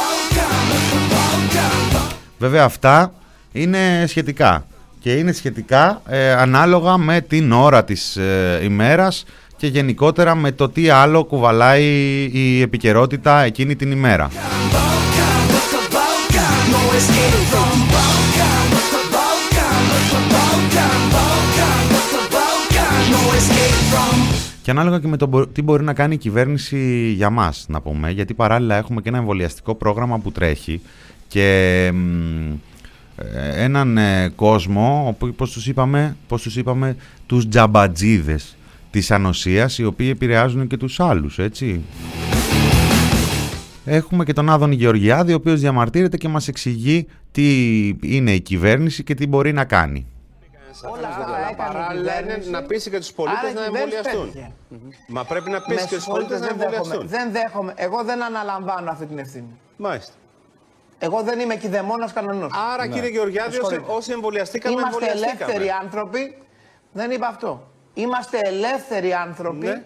Βέβαια αυτά είναι σχετικά και είναι σχετικά ε, ανάλογα με την ώρα της ε, ημέρας και γενικότερα με το τι άλλο κουβαλάει η επικαιρότητα εκείνη την ημέρα. Και ανάλογα και με το μπο- τι μπορεί να κάνει η κυβέρνηση για μας, να πούμε, γιατί παράλληλα έχουμε και ένα εμβολιαστικό πρόγραμμα που τρέχει και μ, ε, έναν ε, κόσμο, όπου, πώς τους είπαμε, πώς τους είπαμε, τους τζαμπατζίδες της ανοσίας, οι οποίοι επηρεάζουν και τους άλλους, έτσι. Έχουμε και τον Άδωνη Γεωργιάδη, ο οποίος διαμαρτύρεται και μας εξηγεί τι είναι η κυβέρνηση και τι μπορεί να κάνει. Όλα αυτά παράλληλα είναι να πείσει και τους πολίτες να εμβολιαστούν. Μα πρέπει να πείσει και τους πολίτες να δεν δέχομαι, εμβολιαστούν. δεν δέχομαι. Εγώ δεν αναλαμβάνω αυτή την ευθύνη. Μάλιστα. Εγώ δεν είμαι κυδεμόνα κανενό. Άρα, κύριε Γεωργιάδη, όσοι- όσοι εμβολιαστήκαμε, Είμαστε εμβολιαστήκαμε. ελεύθεροι άνθρωποι. Δεν είπα αυτό. Είμαστε ελεύθεροι άνθρωποι Ναι.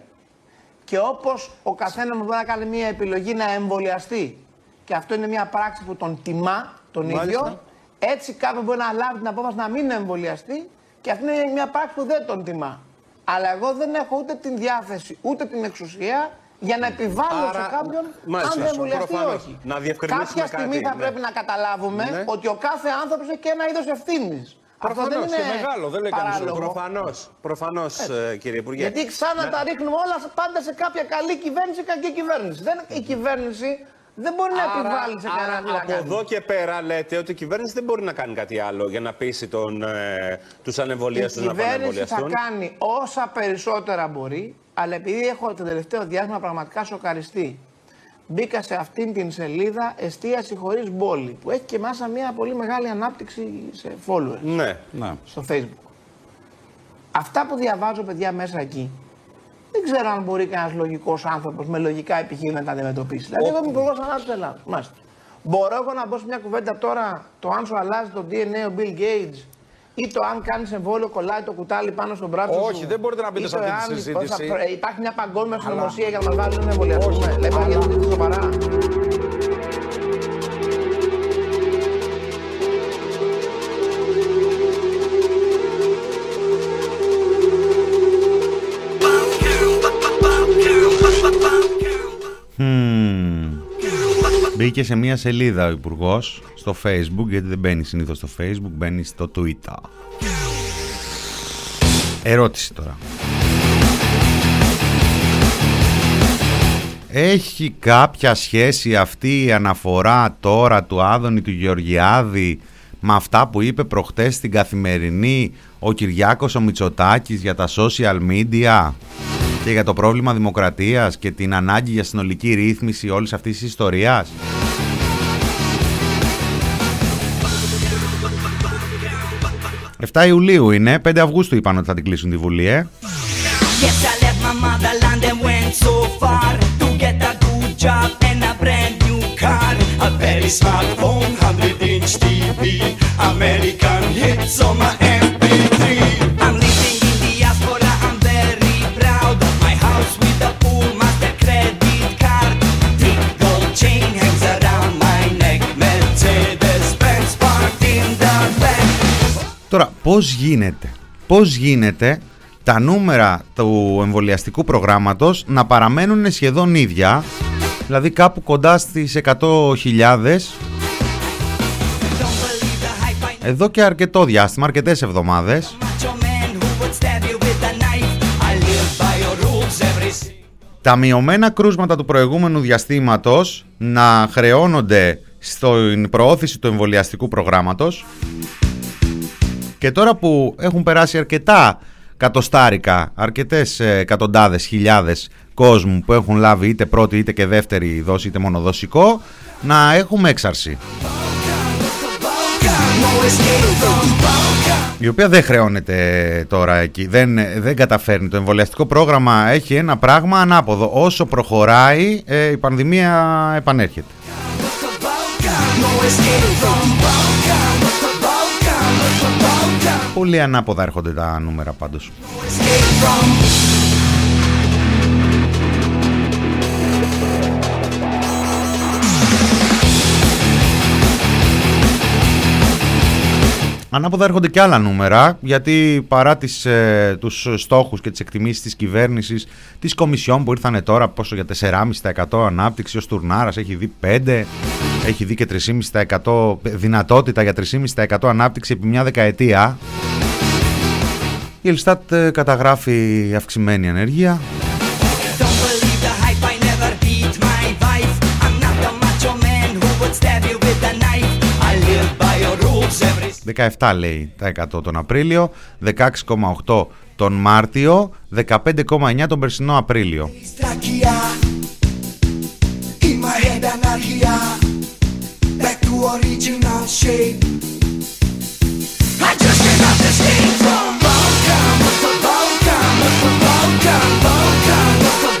Και όπως ο καθένας μας μπορεί να κάνει μια επιλογή να εμβολιαστεί και αυτό είναι μια πράξη που τον τιμά τον Μάλιστα. ίδιο, έτσι κάποιο μπορεί να λάβει την απόφαση να μην εμβολιαστεί και αυτή είναι μια πράξη που δεν τον τιμά. Αλλά εγώ δεν έχω ούτε την διάθεση ούτε την εξουσία για να επιβάλλω Άρα, σε κάποιον μάλιστα, αν θα εμβολιαστεί ή προφανώς. όχι. Να διευκρινίσουμε Κάποια στιγμή κάτι, θα ναι. πρέπει να καταλάβουμε Ναι. ότι ο κάθε άνθρωπος έχει και ένα είδος ευθύνης. Αυτό δεν Προφανώς, είναι και μεγάλο, δεν λέει κανείς. παράλογο. Προφανώς, προφανώς, ε, κύριε Υπουργέ. Γιατί σαν να Να- τα ρίχνουμε όλα πάντα σε κάποια καλή κυβέρνηση, κακή κυβέρνηση. Δεν, η κυβέρνηση δεν μπορεί να επιβάλλει σε άρα κανέναν τι να από κάνει. εδώ και πέρα λέτε ότι η κυβέρνηση δεν μπορεί να κάνει κάτι άλλο για να πείσει τον, ε, τους Η ανεμβολίαστους να πάνε να κυβέρνηση θα εμβολιαστούν. κάνει όσα περισσότερα μπορεί, αλλά επειδή έχω το τελευταίο διάστημα πραγματικά σοκαριστεί, μπήκα σε αυτήν την σελίδα εστίαση χωρίς μπόλη, που έχει και μέσα μια πολύ μεγάλη ανάπτυξη σε followers Ναι. στο facebook. Αυτά που διαβάζω παιδιά μέσα εκεί, δεν ξέρω αν μπορεί κανένας λογικός άνθρωπος με λογικά επιχείρηματα να τα αντιμετωπίσει. Δηλαδή, εγώ είμαι υπουργό ανάπτυξη Ελλάδα. Μάλιστα. Μπορώ εγώ να μπω σε μια κουβέντα τώρα το αν σου αλλάζει το DNA ο Bill Gates ή το αν κάνεις εμβόλιο κολλάει το κουτάλι πάνω στον μπράτσο σου. Όχι, δεν μπορείτε να μπείτε ή σε το αυτή τη αν συζήτηση. πώς θα προ- Υπάρχει μια παγκόσμια συνωμοσία για να μας βάλουν να εμβολιαστούμε. Λέμε για το σοβαρά. Μπήκε σε μια σελίδα ο υπουργός στο facebook, γιατί δεν μπαίνει συνήθως στο facebook, μπαίνει στο twitter. Ερώτηση τώρα. Έχει κάποια σχέση αυτή η αναφορά τώρα του Άδωνη του Γεωργιάδη με αυτά που είπε προχτές στην Καθημερινή ο Κυριάκος ο Μητσοτάκης για τα social media; Και για το πρόβλημα δημοκρατίας και την ανάγκη για συνολική ρύθμιση όλης αυτής της ιστορίας. «7 Ιουλίου είναι, 5 Αυγούστου είπαν ότι θα την κλείσουν τη Βουλή, ε. Yes, πώς γίνεται, πώς γίνεται τα νούμερα του εμβολιαστικού προγράμματος να παραμένουν σχεδόν ίδια, δηλαδή κάπου κοντά στις 100.000 εδώ και αρκετό διάστημα, αρκετές εβδομάδες. Macho man who would stab you with a knife. I live by your rules every Τα μειωμένα κρούσματα του προηγούμενου διαστήματος να χρεώνονται στην προώθηση του εμβολιαστικού προγράμματος και τώρα που έχουν περάσει αρκετά κατοστάρικα, αρκετές ε, εκατοντάδες χιλιάδες κόσμου που έχουν λάβει είτε πρώτη είτε και δεύτερη δόση είτε μονοδοσικό να έχουμε έξαρση. Η οποία δεν χρεώνεται τώρα εκεί δεν, δεν καταφέρνει. Το εμβολιαστικό πρόγραμμα έχει ένα πράγμα ανάποδο. Όσο προχωράει ε, η πανδημία επανέρχεται Πολύ ανάποδα έρχονται τα νούμερα πάντως. Ανάποδα έρχονται και άλλα νούμερα, γιατί παρά τις, ε, τους στόχους και τις εκτιμήσεις της κυβέρνησης, της Κομισιόν που ήρθαν τώρα πόσο για 4,5% ανάπτυξη, ο Στουρνάρας έχει δει 5%, έχει δει και 3,5% δυνατότητα για 3,5% ανάπτυξη επί μια δεκαετία. Η Ελστάτ ε, καταγράφει αυξημένη ανεργία. Don't believe the hype, I never beat my wife. I'm not the macho man who would stab you with a knife. I live by your rules every 17 λέει τα 100 τον Απρίλιο, 16,8 τον Μάρτιο, 15,9 τον περσινό Απρίλιο. Στρακιά In my head αναρχία Back to original shape I just cannot escape from Balkan What's the Balkan? What's the Balkan? Balkan What's the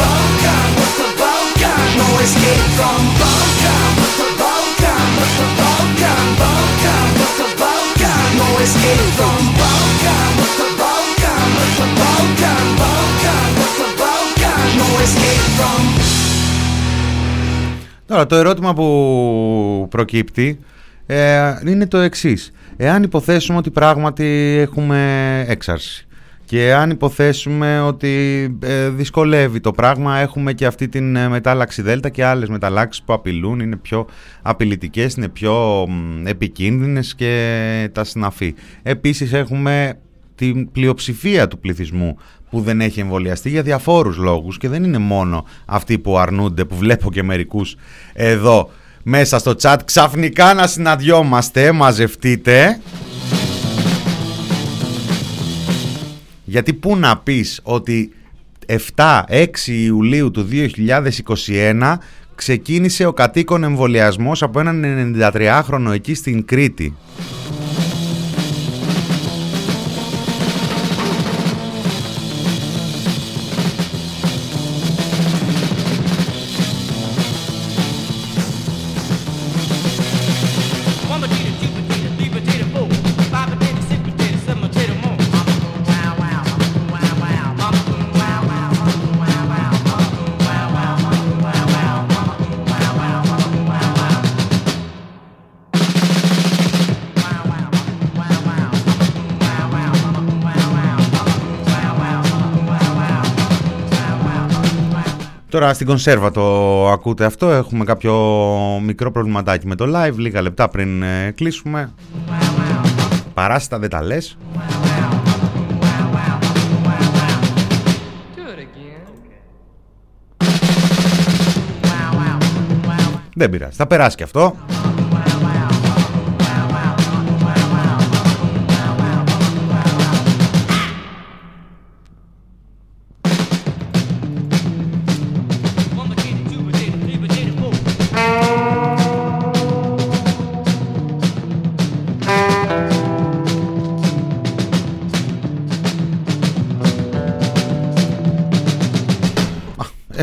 Balkan? Τώρα το ερώτημα που προκύπτει ε, είναι το εξής. Εάν υποθέσουμε ότι πράγματι έχουμε έξαρση και αν υποθέσουμε ότι ε, δυσκολεύει το πράγμα, έχουμε και αυτή την ε, μετάλλαξη δέλτα και άλλες μεταλλάξεις που απειλούν, είναι πιο απειλητικές, είναι πιο μ, επικίνδυνες και τα συναφή. Επίσης έχουμε την πλειοψηφία του πληθυσμού που δεν έχει εμβολιαστεί για διαφόρους λόγους και δεν είναι μόνο αυτοί που αρνούνται, που βλέπω και μερικούς εδώ μέσα στο chat ξαφνικά να συναντιόμαστε, μαζευτείτε γιατί πού να πεις ότι 7-6 Ιουλίου του 2021 ξεκίνησε ο κατοίκον εμβολιασμός από έναν 93χρονο εκεί στην Κρήτη; Τώρα στην κονσέρβα το ακούτε αυτό. Έχουμε κάποιο μικρό προβληματάκι με το live. Λίγα λεπτά πριν ε, κλείσουμε. Παράστα δεν τα λες. Δεν πειράζει. Θα περάσει και αυτό.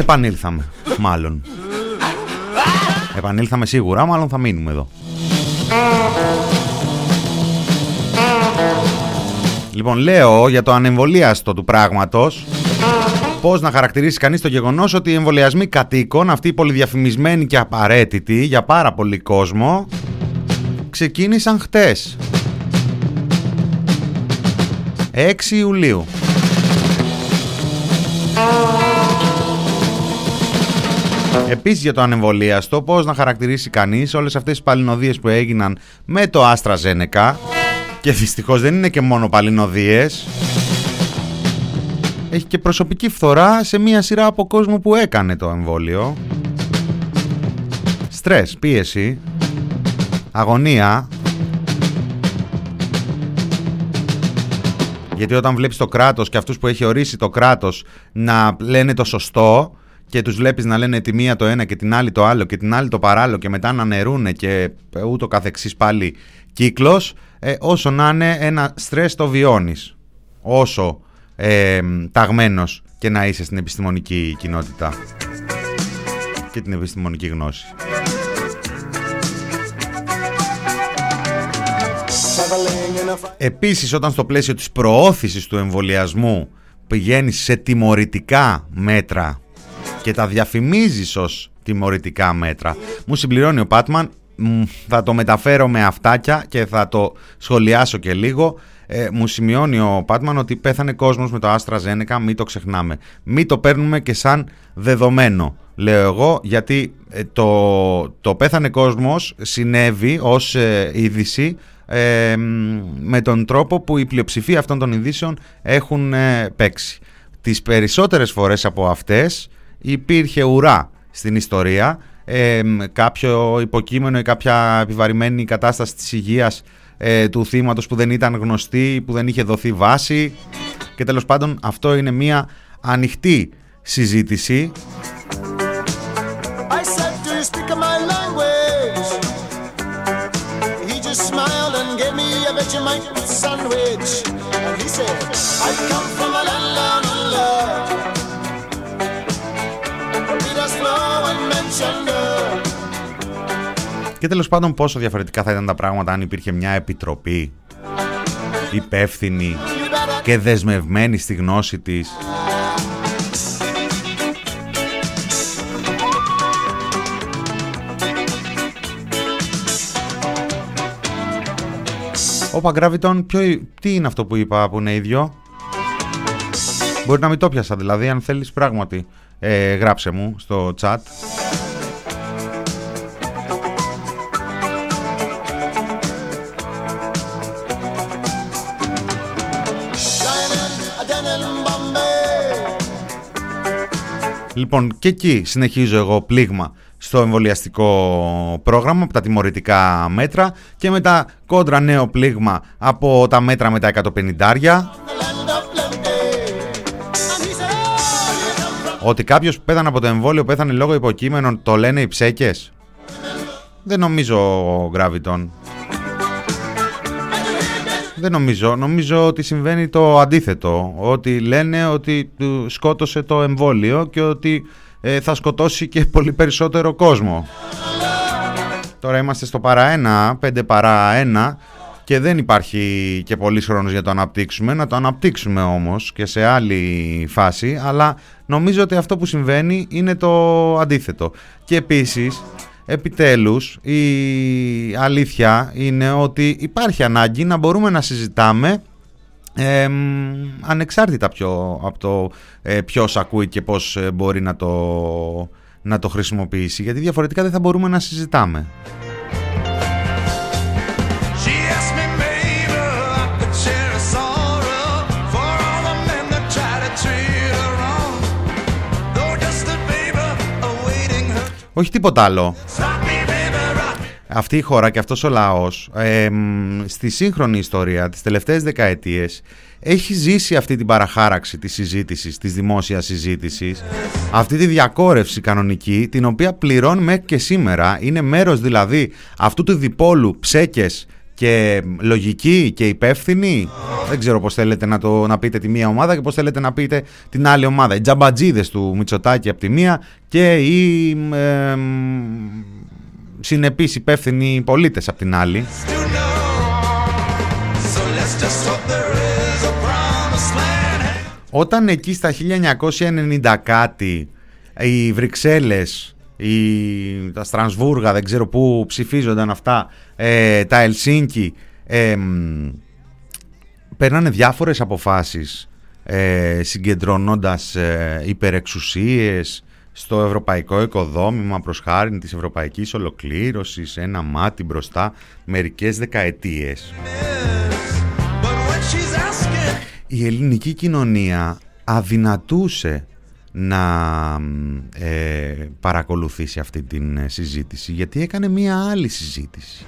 Επανήλθαμε, μάλλον. Επανήλθαμε σίγουρα, μάλλον θα μείνουμε εδώ. Λοιπόν, λέω για το ανεμβολίαστο του πράγματος πώς να χαρακτηρίσει κανείς το γεγονός ότι οι εμβολιασμοί κατοίκων, αυτοί οι πολυδιαφημισμένοι και απαραίτητοι για πάρα πολύ κόσμο, ξεκίνησαν χτες. 6 Ιουλίου. Επίσης για το ανεμβολίαστο, πώς να χαρακτηρίσει κανείς όλες αυτές τις παλινοδίες που έγιναν με το Άστρα Ζένεκα και δυστυχώς δεν είναι και μόνο παλινοδίες. Έχει και προσωπική φθορά σε μία σειρά από κόσμο που έκανε το εμβόλιο. Στρες, πίεση αγωνία. Γιατί όταν βλέπεις το κράτος και αυτούς που έχει ορίσει το κράτος να λένε το σωστό και τους βλέπεις να λένε τη μία το ένα και την άλλη το άλλο και την άλλη το παράλληλο και μετά να νερούν και ούτω καθεξής πάλι κύκλος ε, όσο να είναι ένα στρες το βιώνεις όσο ε, ταγμένος και να είσαι στην επιστημονική κοινότητα και την επιστημονική γνώση. Επίσης όταν στο πλαίσιο της προώθησης του εμβολιασμού πηγαίνεις σε τιμωρητικά μέτρα και τα διαφημίζεις ως τιμωρητικά μέτρα. Μου συμπληρώνει ο Πάτμαν, μ, θα το μεταφέρω με αυτάκια και θα το σχολιάσω και λίγο. Ε, μου σημειώνει ο Πάτμαν ότι πέθανε κόσμος με το Άστρα Ζένεκα, μην το ξεχνάμε. Μην το παίρνουμε και σαν δεδομένο, λέω εγώ, γιατί ε, το, το πέθανε κόσμος συνέβη ως ε, είδηση ε, μ, με τον τρόπο που η πλειοψηφία αυτών των ειδήσεων έχουν ε, παίξει. Τις περισσότερες φορές από αυτές υπήρχε ουρά στην ιστορία, ε, μ, κάποιο υποκείμενο ή κάποια επιβαρημένη κατάσταση της υγείας ε, του θύματος που δεν ήταν γνωστή, που δεν είχε δοθεί βάση. Και τέλος πάντων αυτό είναι μια ανοιχτή συζήτηση και τέλος πάντων πόσο διαφορετικά θα ήταν τα πράγματα αν υπήρχε μια επιτροπή υπεύθυνη και δεσμευμένη στη γνώση της Ο Παγκράβιτον, ποιο, τι είναι αυτό που είπα που είναι ίδιο; Μπορεί να μην το πιάσα δηλαδή, αν θέλεις πράγματι. Ε, γράψε μου στο chat. Λοιπόν, και εκεί συνεχίζω εγώ πλήγμα στο εμβολιαστικό πρόγραμμα από τα τιμωρητικά μέτρα και μετά κόντρα νέο πλήγμα από τα μέτρα με τα 150 Ότι κάποιος που πέθανε από το εμβόλιο πέθανε λόγω υποκείμενων το λένε οι ψέκες. Δεν νομίζω, Γκράβιτον. Δεν νομίζω. Νομίζω ότι συμβαίνει το αντίθετο. Ότι λένε ότι του σκότωσε το εμβόλιο και ότι ε, θα σκοτώσει και πολύ περισσότερο κόσμο. Τώρα είμαστε στο παρά ένα, πέντε παρά ένα και δεν υπάρχει και πολύς χρόνος για το αναπτύξουμε. Να το αναπτύξουμε όμως και σε άλλη φάση, αλλά νομίζω ότι αυτό που συμβαίνει είναι το αντίθετο. Και επίσης, επιτέλους, η αλήθεια είναι ότι υπάρχει ανάγκη να μπορούμε να συζητάμε εμ, ανεξάρτητα πιο, από το ε, ποιος ακούει και πώς ε, μπορεί να το, να το χρησιμοποιήσει γιατί διαφορετικά δεν θα μπορούμε να συζητάμε. Όχι τίποτα άλλο. Rock me, baby, rock Αυτή η χώρα και αυτός ο λαός εμ, στη σύγχρονη ιστορία τις τελευταίες δεκαετίες έχει ζήσει αυτή την παραχάραξη της συζήτησης, της δημόσιας συζήτησης αυτή τη διακόρευση κανονική την οποία πληρώνει μέχρι και σήμερα είναι μέρος δηλαδή αυτού του διπόλου ψέκες και λογική και υπεύθυνη. Δεν ξέρω πώς θέλετε να, το, να πείτε τη μία ομάδα και πώς θέλετε να πείτε την άλλη ομάδα. Οι τζαμπατζίδες του Μητσοτάκη από τη μία και οι ε, συνεπείς υπεύθυνοι πολίτες από την άλλη. So let's just hope there is a promised land. Όταν εκεί στα 1990 κάτι οι Βρυξέλλες, οι, τα Στρασβούργα, δεν ξέρω πού ψηφίζονταν αυτά, ε, τα Ελσίνκι, ε, μ, παίρνανε διάφορες αποφάσεις ε, συγκεντρώνοντας ε, υπερεξουσίες στο ευρωπαϊκό οικοδόμημα προς χάρη της ευρωπαϊκής ολοκλήρωσης, ένα μάτι μπροστά μερικές δεκαετίες. When she's asking, η ελληνική κοινωνία αδυνατούσε να ε, παρακολουθήσει αυτή την ε, συζήτηση γιατί έκανε μία άλλη συζήτηση.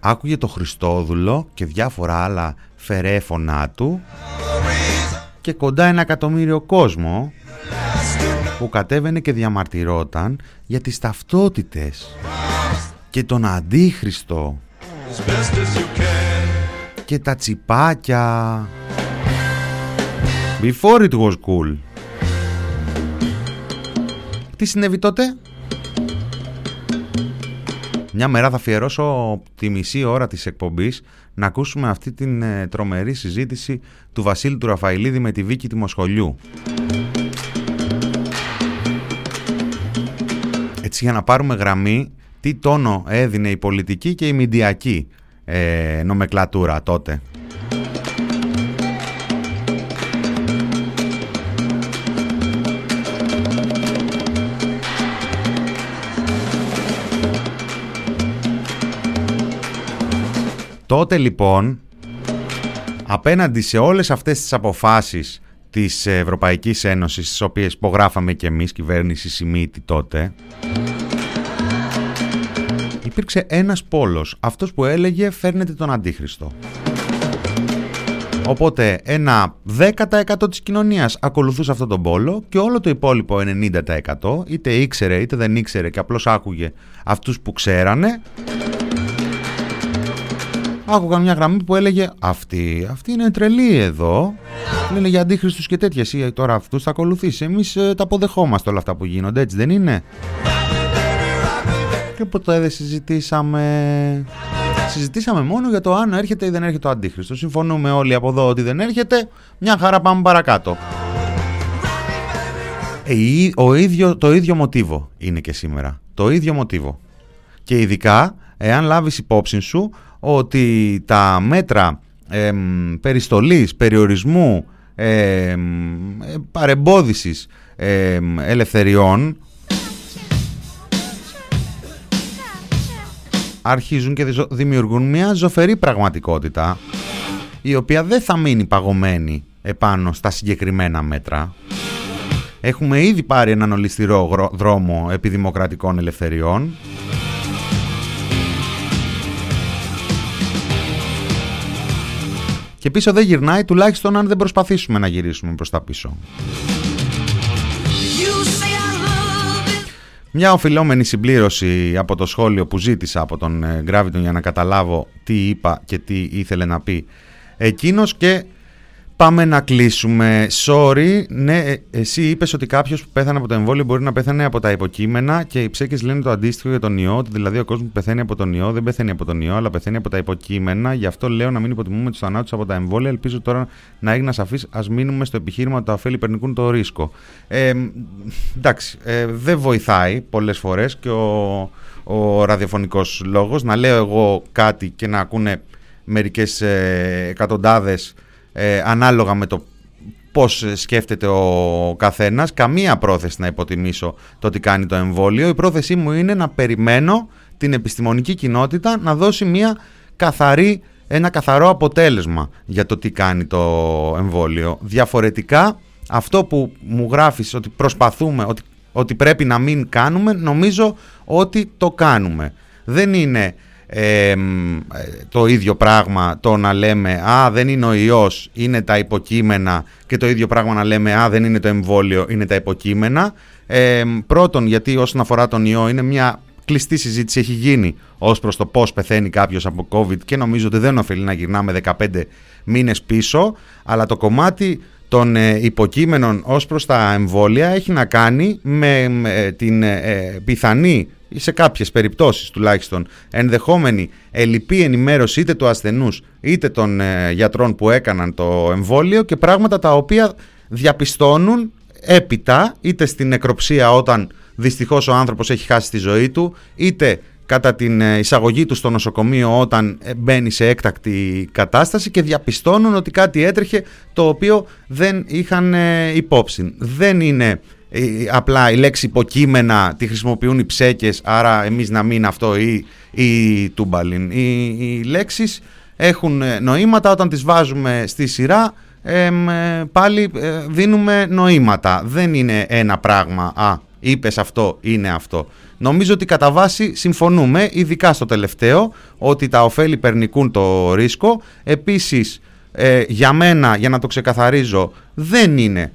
Άκουγε το Χριστόδουλο και διάφορα άλλα φερέφωνά του και κοντά ένα εκατομμύριο κόσμο που κατέβαινε και διαμαρτυρόταν για τις ταυτότητες και τον Αντίχριστο as best as you can. και τα τσιπάκια. Before it was cool. Τι συνέβη τότε; Μια μέρα θα αφιερώσω τη μισή ώρα της εκπομπής να ακούσουμε αυτή την ε, τρομερή συζήτηση του Βασίλη του Ραφαηλίδη με τη Βίκη Τιμοσχολιού. έτσι για να πάρουμε γραμμή τι τόνο έδινε η πολιτική και η μηντιακή ε, νομεκλατούρα τότε. Τότε λοιπόν, απέναντι σε όλες αυτές τις αποφάσεις της Ευρωπαϊκής Ένωσης, τις οποίες υπογράφαμε και εμείς, κυβέρνηση Σιμίτη τότε, υπήρξε ένας πόλος, αυτός που έλεγε φέρνετε τον Αντίχριστο. Οπότε ένα 10% της κοινωνίας ακολουθούσε αυτόν τον πόλο και όλο το υπόλοιπο 90% είτε ήξερε είτε δεν ήξερε και απλώς άκουγε αυτούς που ξέρανε άκουγα μια γραμμή που έλεγε αυτή, αυτή είναι τρελή εδώ λένε για αντίχριστους και τέτοια εσύ τώρα αυτούς θα ακολουθείς εμείς ε, τα αποδεχόμαστε όλα αυτά που γίνονται έτσι δεν είναι; Και ποτέ δεν συζητήσαμε συζητήσαμε μόνο για το αν έρχεται ή δεν έρχεται ο Αντίχριστος. Συμφωνούμε όλοι από εδώ ότι δεν έρχεται. Μια χαρά πάμε παρακάτω. Ε, ο ίδιο, το ίδιο μοτίβο είναι και σήμερα. Το ίδιο μοτίβο. Και ειδικά εάν λάβεις υπόψη σου ότι τα μέτρα εμ, περιστολής, περιορισμού, εμ, παρεμπόδισης εμ, ελευθεριών αρχίζουν και δημιουργούν μια ζωφερή πραγματικότητα η οποία δεν θα μείνει παγωμένη επάνω στα συγκεκριμένα μέτρα. Έχουμε ήδη πάρει έναν ολιστηρό δρόμο επιδημοκρατικών ελευθεριών. Και πίσω δεν γυρνάει τουλάχιστον αν δεν προσπαθήσουμε να γυρίσουμε προς τα πίσω. Μια οφειλόμενη συμπλήρωση από το σχόλιο που ζήτησα από τον Γκράβιτον για να καταλάβω τι είπα και τι ήθελε να πει εκείνος και πάμε να κλείσουμε. Sorry, ναι, ε, εσύ είπες ότι κάποιος που πέθανε από το εμβόλιο μπορεί να πέθανε από τα υποκείμενα και οι ψέκες λένε το αντίστοιχο για τον ιό, ότι δηλαδή ο κόσμος που πεθαίνει από τον ιό δεν πεθαίνει από τον ιό, αλλά πεθαίνει από τα υποκείμενα. Γι' αυτό λέω να μην υποτιμούμε τους θανάτους από τα εμβόλια. Ελπίζω τώρα να έγινα σαφής. Ας μείνουμε στο επιχείρημα ότι τα ωφέλη περνικούν το ρίσκο. Ε, εντάξει, ε, δεν βοηθάει πολλές φορές και ο, ο ραδιοφωνικός λόγος να λέω εγώ κάτι και να ακούνε μερικές ε, εκατοντάδες ε, ανάλογα με το πώς σκέφτεται ο καθένας. Καμία πρόθεση να υποτιμήσω το τι κάνει το εμβόλιο. Η πρόθεσή μου είναι να περιμένω την επιστημονική κοινότητα να δώσει μια καθαρή, ένα καθαρό αποτέλεσμα για το τι κάνει το εμβόλιο. Διαφορετικά, αυτό που μου γράφεις ότι προσπαθούμε, ότι, ότι πρέπει να μην κάνουμε, νομίζω ότι το κάνουμε. Δεν είναι το ίδιο πράγμα το να λέμε «Α, δεν είναι ο ιός, είναι τα υποκείμενα» και το ίδιο πράγμα να λέμε «Α, δεν είναι το εμβόλιο, είναι τα υποκείμενα». πρώτον, γιατί όσον αφορά τον ιό είναι μια κλειστή συζήτηση έχει γίνει ως προς το πώς πεθαίνει κάποιος από COVID και νομίζω ότι δεν οφείλει να γυρνάμε 15 μήνες πίσω, αλλά το κομμάτι των ε, υποκείμενων ως προς τα εμβόλια έχει να κάνει με, την ε, πιθανή σε κάποιες περιπτώσεις τουλάχιστον ενδεχόμενη ελλειπή ενημέρωση είτε του ασθενούς είτε των ε, γιατρών που έκαναν το εμβόλιο και πράγματα τα οποία διαπιστώνουν έπειτα είτε στην νεκροψία όταν δυστυχώς ο άνθρωπος έχει χάσει τη ζωή του είτε κατά την ε, εισαγωγή του στο νοσοκομείο όταν ε, μπαίνει σε έκτακτη κατάσταση και διαπιστώνουν ότι κάτι έτρεχε το οποίο δεν είχαν υπόψη. Δεν είναι απλά η λέξη υποκείμενα τη χρησιμοποιούν οι ψέκες άρα εμείς να μην αυτό ή, ή τούμπαλιν. Οι, οι λέξεις έχουν ε, νοήματα όταν τις βάζουμε στη σειρά ε, πάλι ε, δίνουμε νοήματα. Δεν είναι ένα πράγμα «Α, είπες αυτό, είναι αυτό». Νομίζω ότι κατά βάση συμφωνούμε, ειδικά στο τελευταίο, ότι τα ωφέλη περνικούν το ρίσκο. Επίσης, για μένα, για να το ξεκαθαρίζω, δεν είναι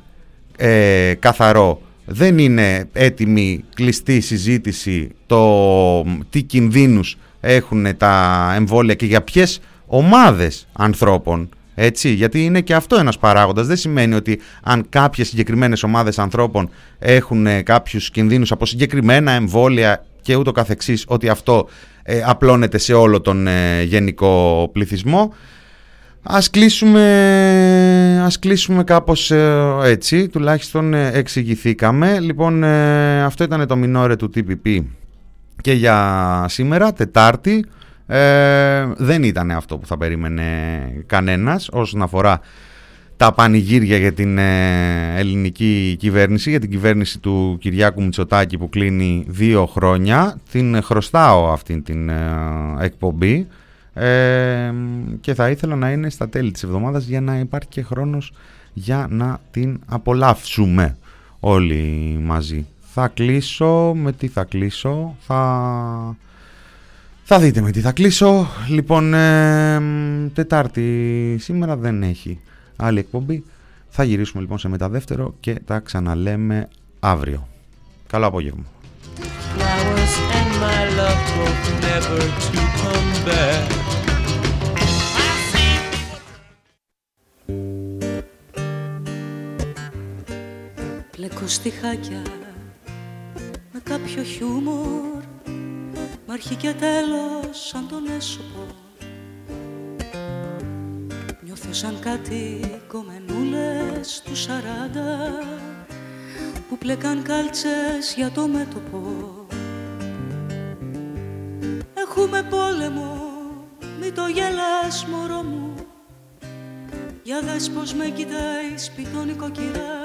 καθαρό δεν είναι έτοιμη κλειστή συζήτηση το τι κινδύνους έχουν τα εμβόλια και για ποιες ομάδες ανθρώπων. Έτσι, γιατί είναι και αυτό ένας παράγοντας. Δεν σημαίνει ότι αν κάποιες συγκεκριμένες ομάδες ανθρώπων έχουν κάποιους κινδύνους από συγκεκριμένα εμβόλια και ούτω καθεξής, ότι αυτό ε, απλώνεται σε όλο τον ε, γενικό πληθυσμό. Ας κλείσουμε, ας κλείσουμε κάπως ε, έτσι, τουλάχιστον ε, εξηγηθήκαμε. Λοιπόν, ε, αυτό ήταν το μινόρε του TPP και για σήμερα, Τετάρτη. Ε, δεν ήταν αυτό που θα περίμενε κανένας όσον αφορά τα πανηγύρια για την ε, ελληνική κυβέρνηση, για την κυβέρνηση του Κυριάκου Μητσοτάκη που κλείνει δύο χρόνια. Την χρωστάω αυτή την ε, εκπομπή ε, και θα ήθελα να είναι στα τέλη της εβδομάδας για να υπάρχει και χρόνος για να την απολαύσουμε όλοι μαζί. Θα κλείσω, με τι θα κλείσω, θα... Θα δείτε με τι θα κλείσω. Λοιπόν, ε, Τετάρτη σήμερα δεν έχει άλλη εκπομπή. Θα γυρίσουμε λοιπόν σε μεταδεύτερο και τα ξαναλέμε αύριο. Καλό απόγευμα. Flowers and my love both never to come back. Πλέκω στιχάκια με κάποιο χιούμορ Μ' αρχή και τέλος σαν τον έσωπο Νιώθω σαν κάτι κομμενούλες του σαράντα Που πλέκαν κάλτσες για το μέτωπο Έχουμε πόλεμο, μη το γελάς μωρό μου. Για δες πως με κοιτάει σπιτόν νοικοκυρά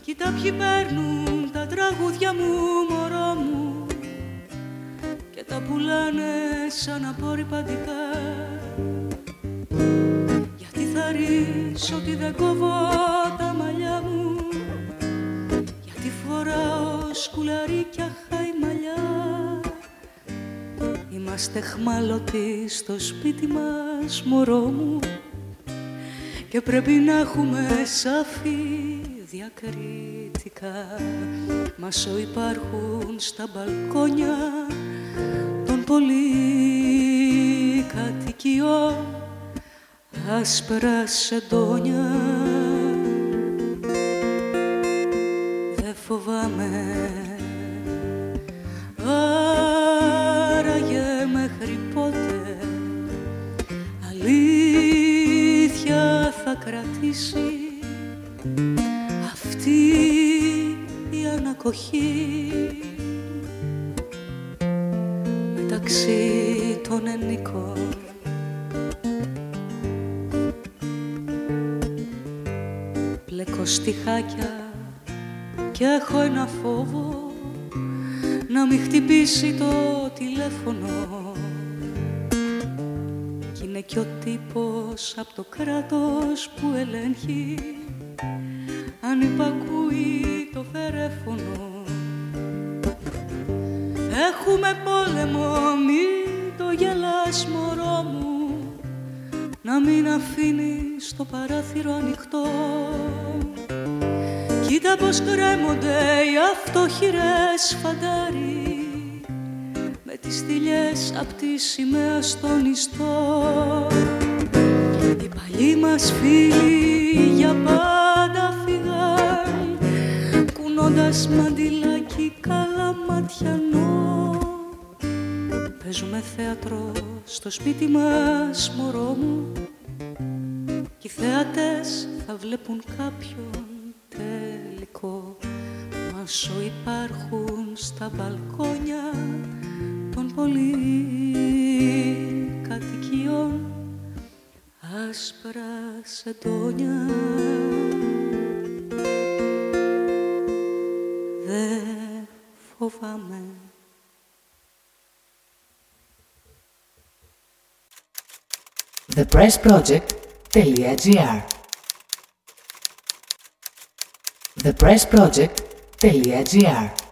Κοίτα ποιοι παίρνουν τα τραγούδια μου μωρό μου. Και τα πουλάνε σαν απορριπαντικά Γιατί θα ρίσω ότι δεν κόβω τα μαλλιά μου; Γιατί φοράω σκουλαρίκια χαϊμαλιά; Είμαστε χμάλωτοι στο σπίτι μας μωρό μου. Και πρέπει να έχουμε σαφή διακριτικά. Μασό υπάρχουν στα μπαλκόνια των πολυκατοικιών. Άσπρα σεντόνια. Δεν φοβάμαι κρατήσει. Αυτή η ανακοχή. Μεταξύ των ενικών. Πλέκω στιχάκια και έχω ένα φόβο να μην χτυπήσει το τηλέφωνο κι είναι κι ο τύπος από το κράτος που ελέγχει αν υπακούει το φερέφωνο. Έχουμε πόλεμο, μην το γελάς μωρό μου να μην αφήνεις το παράθυρο ανοιχτό. Κοίτα πως κρέμονται οι αυτοχειρές φαντάρι με τις στυλιές απ' τη σημαία στον ιστό Οι παλιοί μας φίλοι για πάντα φυγάν κουνώντας μαντιλάκι καλαματιανό Παίζουμε θέατρο στο σπίτι μας μωρό μου και οι θεατές θα βλέπουν κάποιον τελικό. Μάσο υπάρχουν στα μπαλκόνια των πολυκατοικιών άσπρα σεντόνια. Δεν φοβάμαι. Thepressproject.gr thepressproject.gr